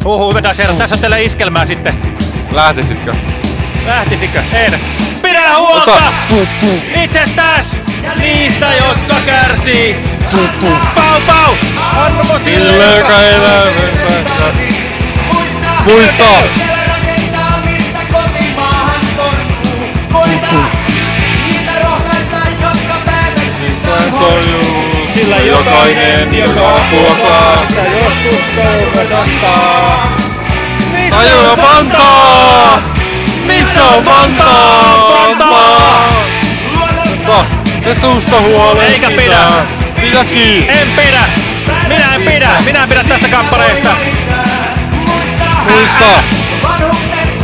Huhu, hyvä herrat, tässä on teille iskelmää sitten. Lähtisitkö? Lähtisikö? En. Pidä huolta Ota. itsestäs niistä, jotka kärsii. Pau, pau! Arvo Sille, joka elää Muista! Sillä jokainen, joka apua saa. joskus seuraas antaa. Tajua Vantaa! Missä on Vantaa? Vantaa! Se suusta huolehtii. Eikä pidä. Pidäkin. En pidä! Minä en pidä! Minä en pidä tästä kappaleesta! Muista!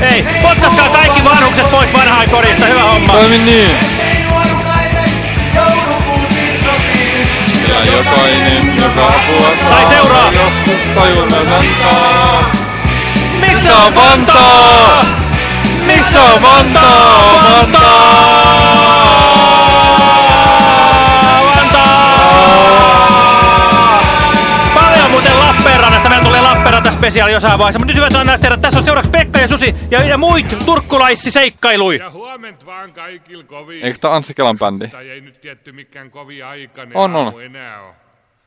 Ei, potkaskaa kaikki vanhukset pois vanhainkodista, hyvä homma! Toimi niin. Ja jokainen, joka apua saa. Tai seuraa. Joskus tajun myös antaa. Missä on Vantaa? Missä on Vantaa? Paljon spesiaali jossain vaiheessa. Mutta nyt hyvät on näistä Tässä on seuraavaksi Pekka ja Susi ja, ja muit turkkulaissi seikkailui. Ja huomenta vaan kaikilla kovin. Eikö tää Anssi Kelan bändi? Tai ei nyt tietty mikään kovin aikainen On, on. enää ole.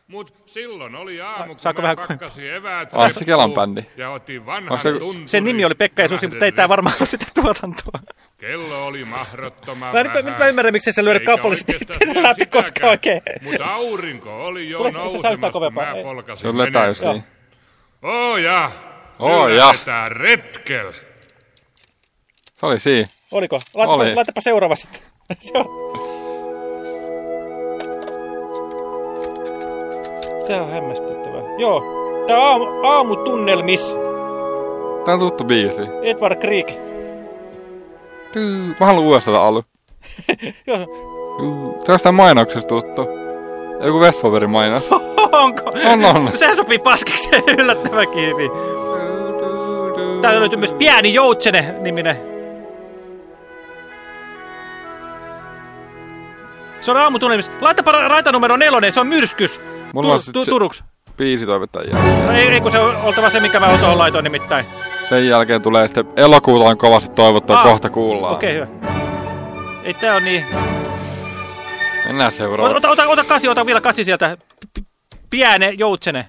Mut silloin oli aamu, kun Saako mä vähän- pakkasin eväät Anssi Kelan bändi. Ja otin vanhan se- tunturin. Sen nimi oli Pekka ja Susi, mutta ei tää varmaan ole sitä tuotantoa. Kello oli mahdottoman Mä en, vähän. nyt mä ymmärrän, miksi se lyödä kaupallisesti itseensä läpi koskaan oikein. Mutta aurinko oli jo Tuleeko nousemassa, kun kovempaa? mä polkasin Se on letä menemään. just siinä. Oh ja, Oo nyt ja. lähdetään retkel. Se oli siinä. Oliko? Laitapa, Oli. laitapa seuraava sitten. Se on hämmästyttävää. Joo. Tää on aamu, aamutunnelmis. Tää on tuttu biisi. Edward Creek. Mä haluan uudestaan tätä alu. Joo. Tää on jostain mainoksesta tuttu. Joku Westfaberin mainos. Onko? On, on. Sehän sopii paskiksi yllättävänkin hyvin. Täällä löytyy myös Pieni Joutsene niminen. Se on aamutunnelmis. Laitapa ra- raita numero nelonen, se on myrskys. Mulla on tu- Turuks. Biisi toivottajia. No ei, ei, kun se on oltava se, mikä mä oon tuohon laitoin nimittäin. Sen jälkeen tulee sitten elokuuta on kovasti toivottu, Aa, kohta kuullaan. Okei, okay, hyvä. Ei tää on niin... Mennään seuraavaksi. ota, ota, ota kasi, ota vielä kasi sieltä. Piene Joutsene.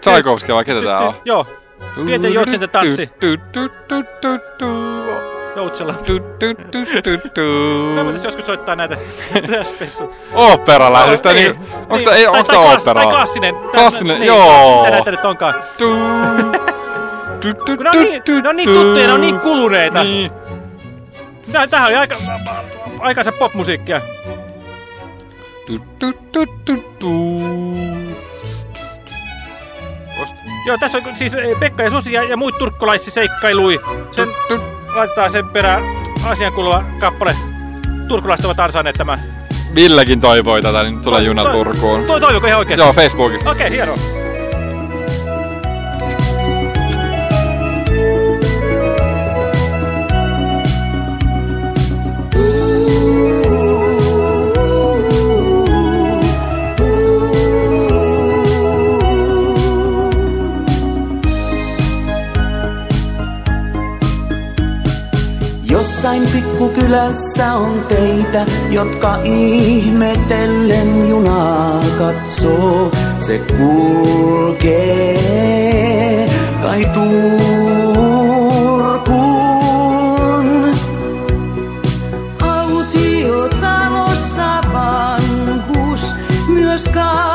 Tchaikovsky vai ketä tää on? Joo. Pienten joutsenten tanssi. Joutsella. Mä voitais joskus soittaa näitä spessu. Opera lähetystä, Niin, niin. Onks tää, ei, onks tää klass- opera? Tai klassinen. Tai- Klassinen, niin, joo. Mitä näitä nyt onkaan? Ne on niin, ne on niin tuttuja, ne on niin kuluneita. Niin. Tää, tämähän on aika, aikansa popmusiikkia. Du, du, du, du, du. Joo, tässä on siis eh, Pekka ja Susi ja, ja muut turkkulaissi seikkailui. Sen, laitetaan sen perään asian kuuluva kappale. Turkulaiset ovat ansainneet tämän. Villekin toivoi tätä, niin tulee juna Toi- Turkuun. Toi toivoko ihan oikein? Joo, Facebookista. Okei, okay, hienoa. Jossain pikkukylässä on teitä, jotka ihmetellen junaa katsoo. Se kulkee kai Turkuun. Autiotalossa vanhus myös katsoo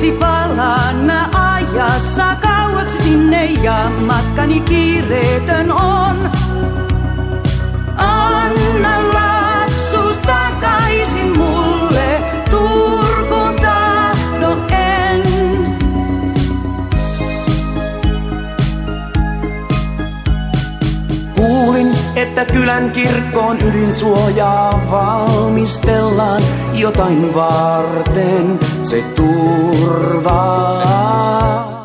Hetkeksi palaan mä ajassa kauaksi sinne ja matkani kiireetön on. Anna lapsuus takaisin mulle, Turkuun tahdo en. Kuulin, että kylän kirkkoon ydinsuojaa valmistellaan jotain varten se turvaa.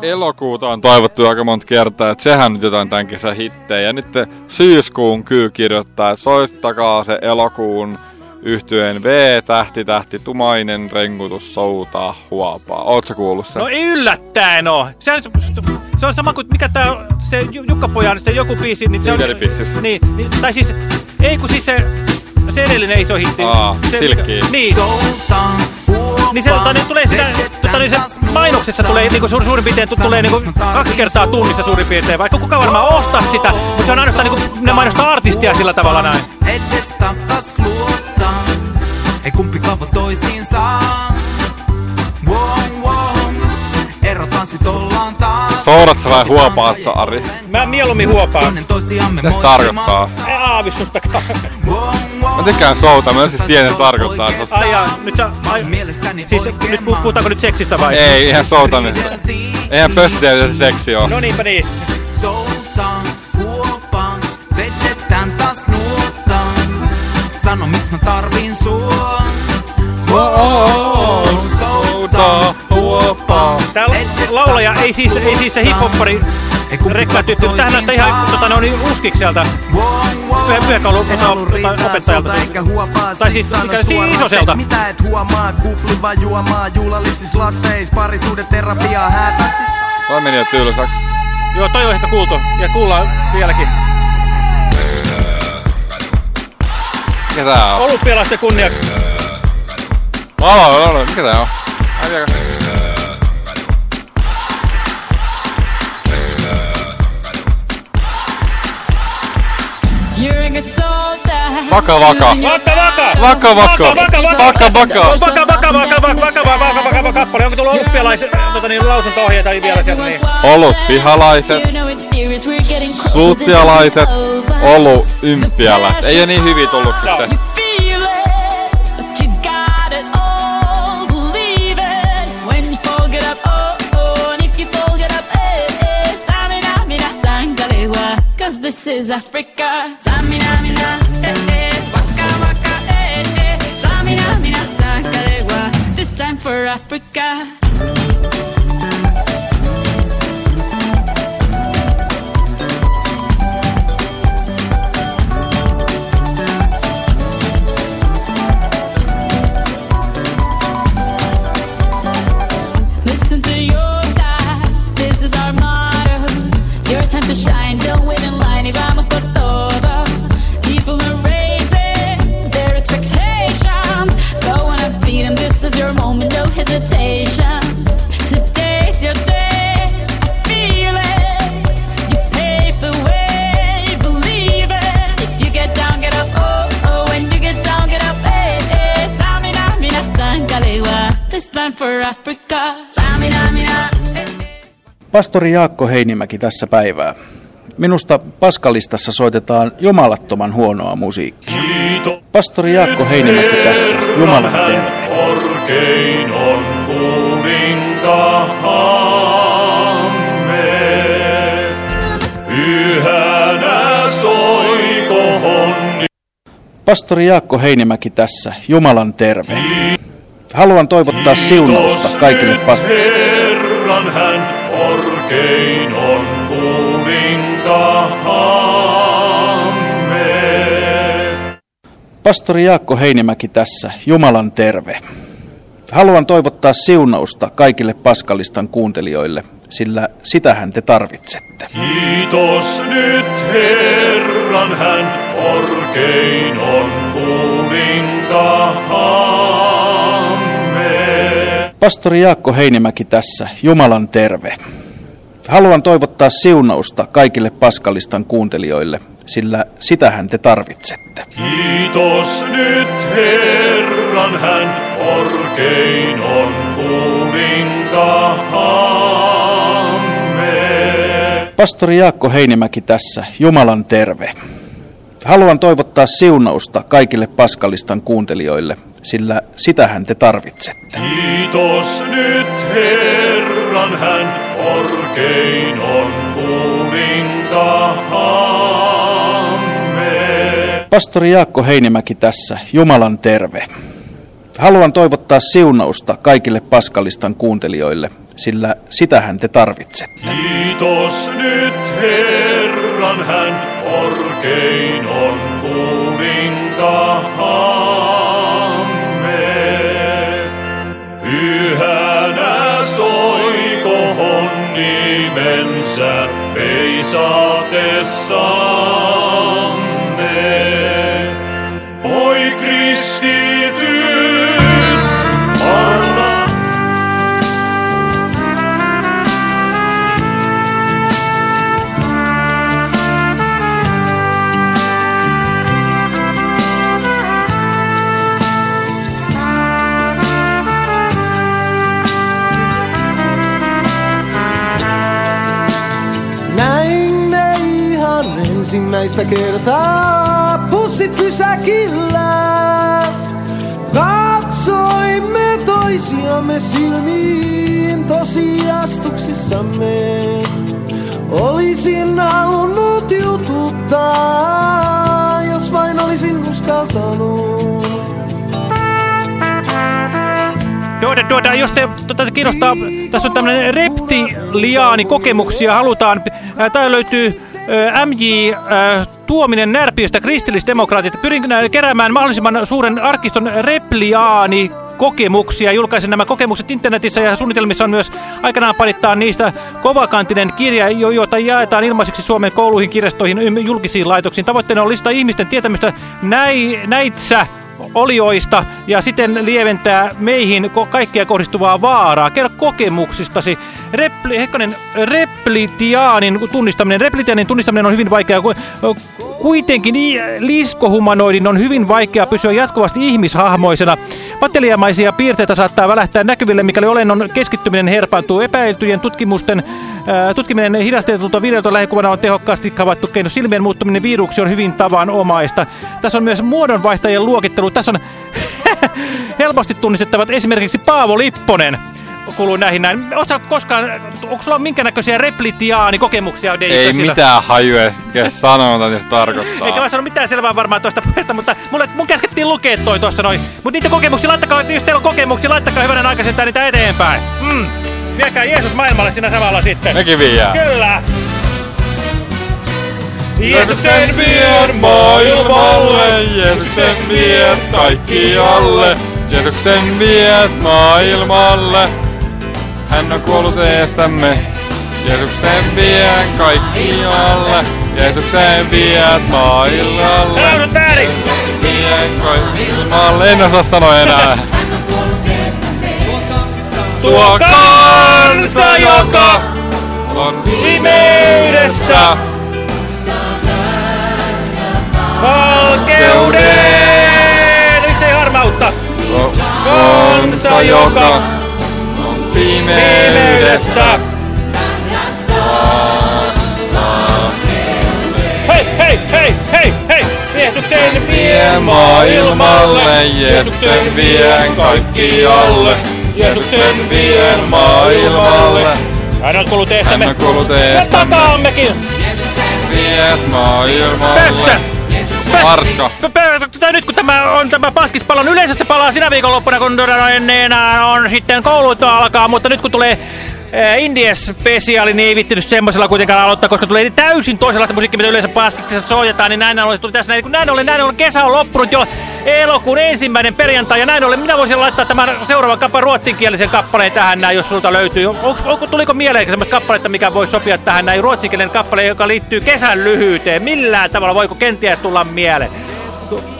Elokuuta on toivottu aika monta kertaa, että sehän nyt jotain tämän kesän hittejä. Ja nyt syyskuun kyy kirjoittaa, että soistakaa se elokuun yhtyeen V, tähti, tähti, tumainen renkutus, soutaa, huopaa. Ootko kuullut sen? No ei yllättäen oo. Se on, se on sama kuin mikä tää se Ju- Jukka Pojan, se joku biisi, niin se on... Niin, niin, tai siis, ei kun siis se, se edellinen iso hitti. Aa, se, Silkkiä. Niin. Niin se tota, niin tulee siinä, tota, niin se mainoksessa tulee niinku suur, suurin piirtein tu- tulee niinku kaksi kertaa tunnissa suurin piirtein, vaikka kuka varmaan ostaa sitä, mutta se on ainoastaan niinku, ne mainostaa artistia sillä tavalla näin. Edestä taas luottaa, ei kumpikaan voi toisiinsa. Wow, wow, ollaan taas. Soudat sä vai huopaat sä, Ari? Mä mieluummin huopaan. Mitä se tarkoittaa? Ei aavistustakaan. Mä tykkään soutaa, mä en siis tiedä, mitä se tarkoittaa. Ai jaa, nyt sä... Ai, siis nyt pu- puhutaanko nyt seksistä vai? Ei, ihan soutamista. Eihän pössi tiedä, mitä se seksi on. No niinpä niin. Soutaan, huopaan, vedetään taas nuottaan. Sano miksi mä tarvin sua. Wow, soutaa, huopaan. Tää laulaja ei siis, ei siis se hiphoppari rekkatyttö. Tähän näyttää ihan tota, no, niin uskikselta. Pyhä, pyhäkoulun tota, tota, opettajalta. se- Tai siis mikä, siis isoselta. Mitä et huomaa, kupliva juomaa, juhlallisissa lasseis, parisuudet terapia häätäksissä. Toi meni jo tylsäksi. Joo, toi on ehkä kuultu. Ja kuullaan vieläkin. Mikä tää on? Olympialaisten kunniaksi. Alo, alo, alo, mikä tää on? Ai vielä. You're a good soldier. Vaka, vaka. Vaka, vaka! Vaka, vaka. Vaka, vaka! Vaka, vaka. Vaka, vaka, vaka, vaka, vaka, vaka, vaka, vaka, kappale. Onko tullut olympialaiset tota, niin, lausunto-ohjeita vielä sieltä? Niin. Olut pihalaiset, sulttialaiset, olu ympialaiset. Ei oo niin hyvin tullut sitten. This is Africa. Tamina, mina, eh, eh. Waka, waka, eh, eh. Tamina, mina, sangalewa. This time for Africa. For Africa. Pastori Jaakko Heinimäki tässä päivää. Minusta Paskalistassa soitetaan jumalattoman huonoa musiikkia. Pastori Jaakko Heinimäki tässä, Jumalan terve. Korkein on. Pastori Jaakko Heinimäki tässä, Jumalan terve. Haluan toivottaa siunausta kaikille pas- Herran hän korkein on kuninkahamme. Pastori Jaakko Heinimäki tässä, Jumalan terve. Haluan toivottaa siunausta kaikille Paskalistan kuuntelijoille, sillä sitähän te tarvitsette. Kiitos nyt Herran hän korkein on kuninkahamme. Pastori Jaakko Heinimäki tässä, Jumalan terve. Haluan toivottaa siunausta kaikille Paskalistan kuuntelijoille, sillä sitähän te tarvitsette. Kiitos nyt Herran hän korkein on kuninkahamme. Pastori Jaakko Heinimäki tässä, Jumalan terve. Haluan toivottaa siunausta kaikille Paskalistan kuuntelijoille, sillä sitähän te tarvitsette. Kiitos nyt Herran hän korkein on kuninkahamme. Pastori Jaakko Heinimäki tässä, Jumalan terve. Haluan toivottaa siunausta kaikille Paskalistan kuuntelijoille, sillä sitähän te tarvitsette. Kiitos nyt Herran hän keinon kuminta hamme. Pyhänä soiko on nimensä peisatessaan. Ensimmäistä kertaa bussipysäkillä. Katsoimme toisiamme silmiin tosiastuksissamme. Olisin halunnut jututtaa, jos vain olisin uskaltanut. Tuota, tuota, jos te tuota, kiinnostaa, tässä on tämmöinen reptiliaani kokemuksia halutaan. Tää löytyy MJ Tuominen Närpiöstä kristillisdemokraatit. Pyrin ää, keräämään mahdollisimman suuren arkiston repliaani kokemuksia. Julkaisen nämä kokemukset internetissä ja suunnitelmissa on myös aikanaan panittaa niistä kovakantinen kirja, jo- jota jaetaan ilmaiseksi Suomen kouluihin, kirjastoihin, julkisiin laitoksiin. Tavoitteena on listaa ihmisten tietämystä näi, näitsä olioista ja siten lieventää meihin kaikkea kohdistuvaa vaaraa. Kerro kokemuksistasi. Repli, hekkonen, replitiaanin tunnistaminen. Replitiaanin tunnistaminen on hyvin vaikeaa. Ku- Kuitenkin i- liskohumanoidin on hyvin vaikea pysyä jatkuvasti ihmishahmoisena. Pateliamaisia piirteitä saattaa välähtää näkyville, mikäli olennon keskittyminen herpaantuu. Epäiltyjen tutkimusten ää, tutkiminen hidastetulta videolta lähikuvana on tehokkaasti havaittu keino. Silmien muuttuminen viruksi on hyvin tavanomaista. Tässä on myös muodonvaihtajien luokittelu. Tässä on helposti tunnistettavat esimerkiksi Paavo Lipponen. Kuuluu näihin näin. Oletko koskaan, onko sulla minkäännäköisiä replitiaanikokemuksia? Dave, Ei sillä? mitään hajua, mikä sanonta, mitä se tarkoittaa. Eikä mä sano mitään selvää varmaan tuosta puheesta, mutta mulle, mun käskettiin lukea toi tuossa noin. Mutta niitä kokemuksia, laittakaa, jos teillä on kokemuksia, laittakaa hyvänen aikaisen niitä eteenpäin. Mm. Viekää Jeesus maailmalle siinä samalla sitten. Mekin viedään. Kyllä. Jeesuksen vien maailmalle, Jeesuksen vien kaikkialle, Jeesuksen viet maailmalle. Hän on kuollut eestämme, Jeesuksen vien kaikkialle, Jeesuksen viet maailmalle. Sano! Jeesuksen vien kaikkialle. En osaa sanoa enää. Tuo kansa, joka on pimeydessä, Valkeuden! Miksei harmautta? kansa, joka on pimeydessä. Hei, hei, hei, hei, hei! Jeesuksen Vie maailmalle, Jeesuksen vien kaikkialle, Jeesuksen vien maailmalle. Hän on kuullut eestämme. Hän on kuullut eestämme. takaammekin. Viet maailmalle. Pössä! Arska. P- p- t- Nyt kun tämä on tämä paskispallon, yleensä se palaa sinä viikonloppuna, kun enää on sitten koulut alkaa, mutta nyt kun tulee eh, Indies-spesiaali, niin ei vittinyt semmoisella kuitenkaan aloittaa, koska tulee täysin toisenlaista musiikkia, mitä yleensä paskiksessa soitetaan, niin näin ollen tuli tässä näin, kun näin ollen, näin ollen kesä on loppunut jo elokuun ensimmäinen perjantai, ja näin ollen minä voisin laittaa tämän seuraavan kappaleen ruotsinkielisen kappaleen tähän näin, jos sulta löytyy. Onko, onko, tuliko mieleen semmoista kappaletta, mikä voisi sopia tähän näin, ruotsinkielinen kappale, joka liittyy kesän lyhyyteen, millään tavalla, voiko kenties tulla mieleen?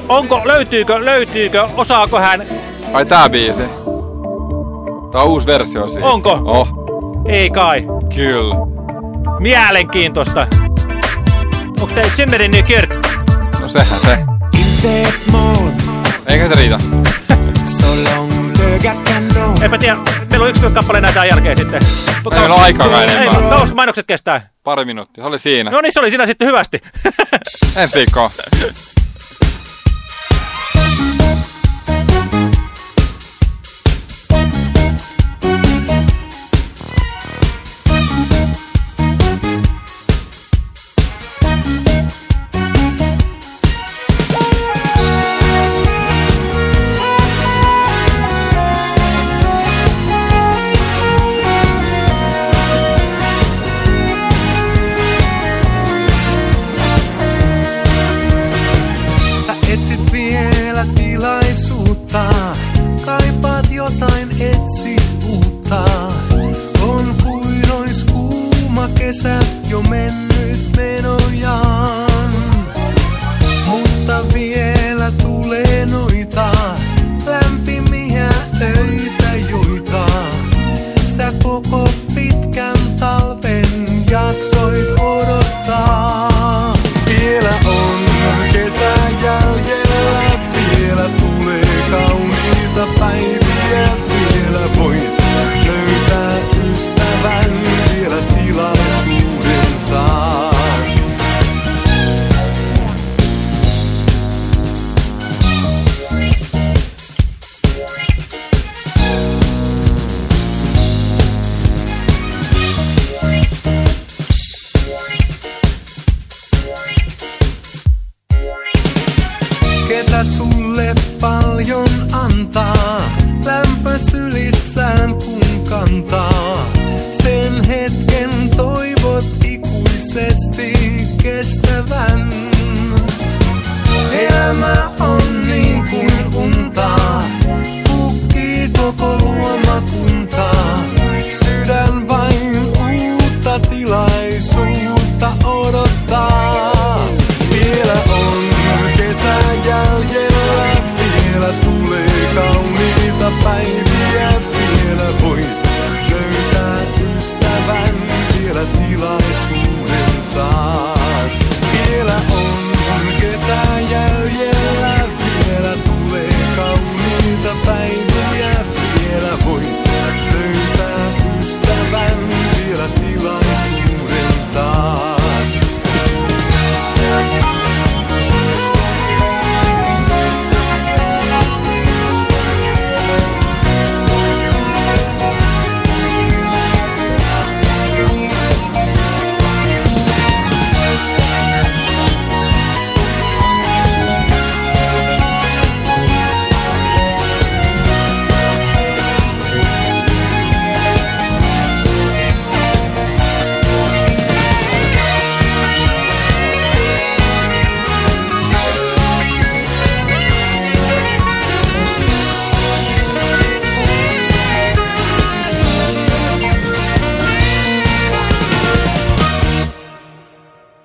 Onko, löytyykö, löytyykö, osaako hän, Ai tää biisi. Tää on uusi versio siitä. Onko? Oh, ei kai, kyllä. mielenkiintoista. Onko tää Simmerin New Kirk? No sehän se. Eikä se riitä. Enpä tiedä, meillä on yksi kappale näitä jälkeen sitten. Ei meillä ole aikaa Ei, enempää. kauas mainokset kestää. Pari minuuttia, se oli siinä. No niin, se oli siinä sitten hyvästi. Ensi viikkoon.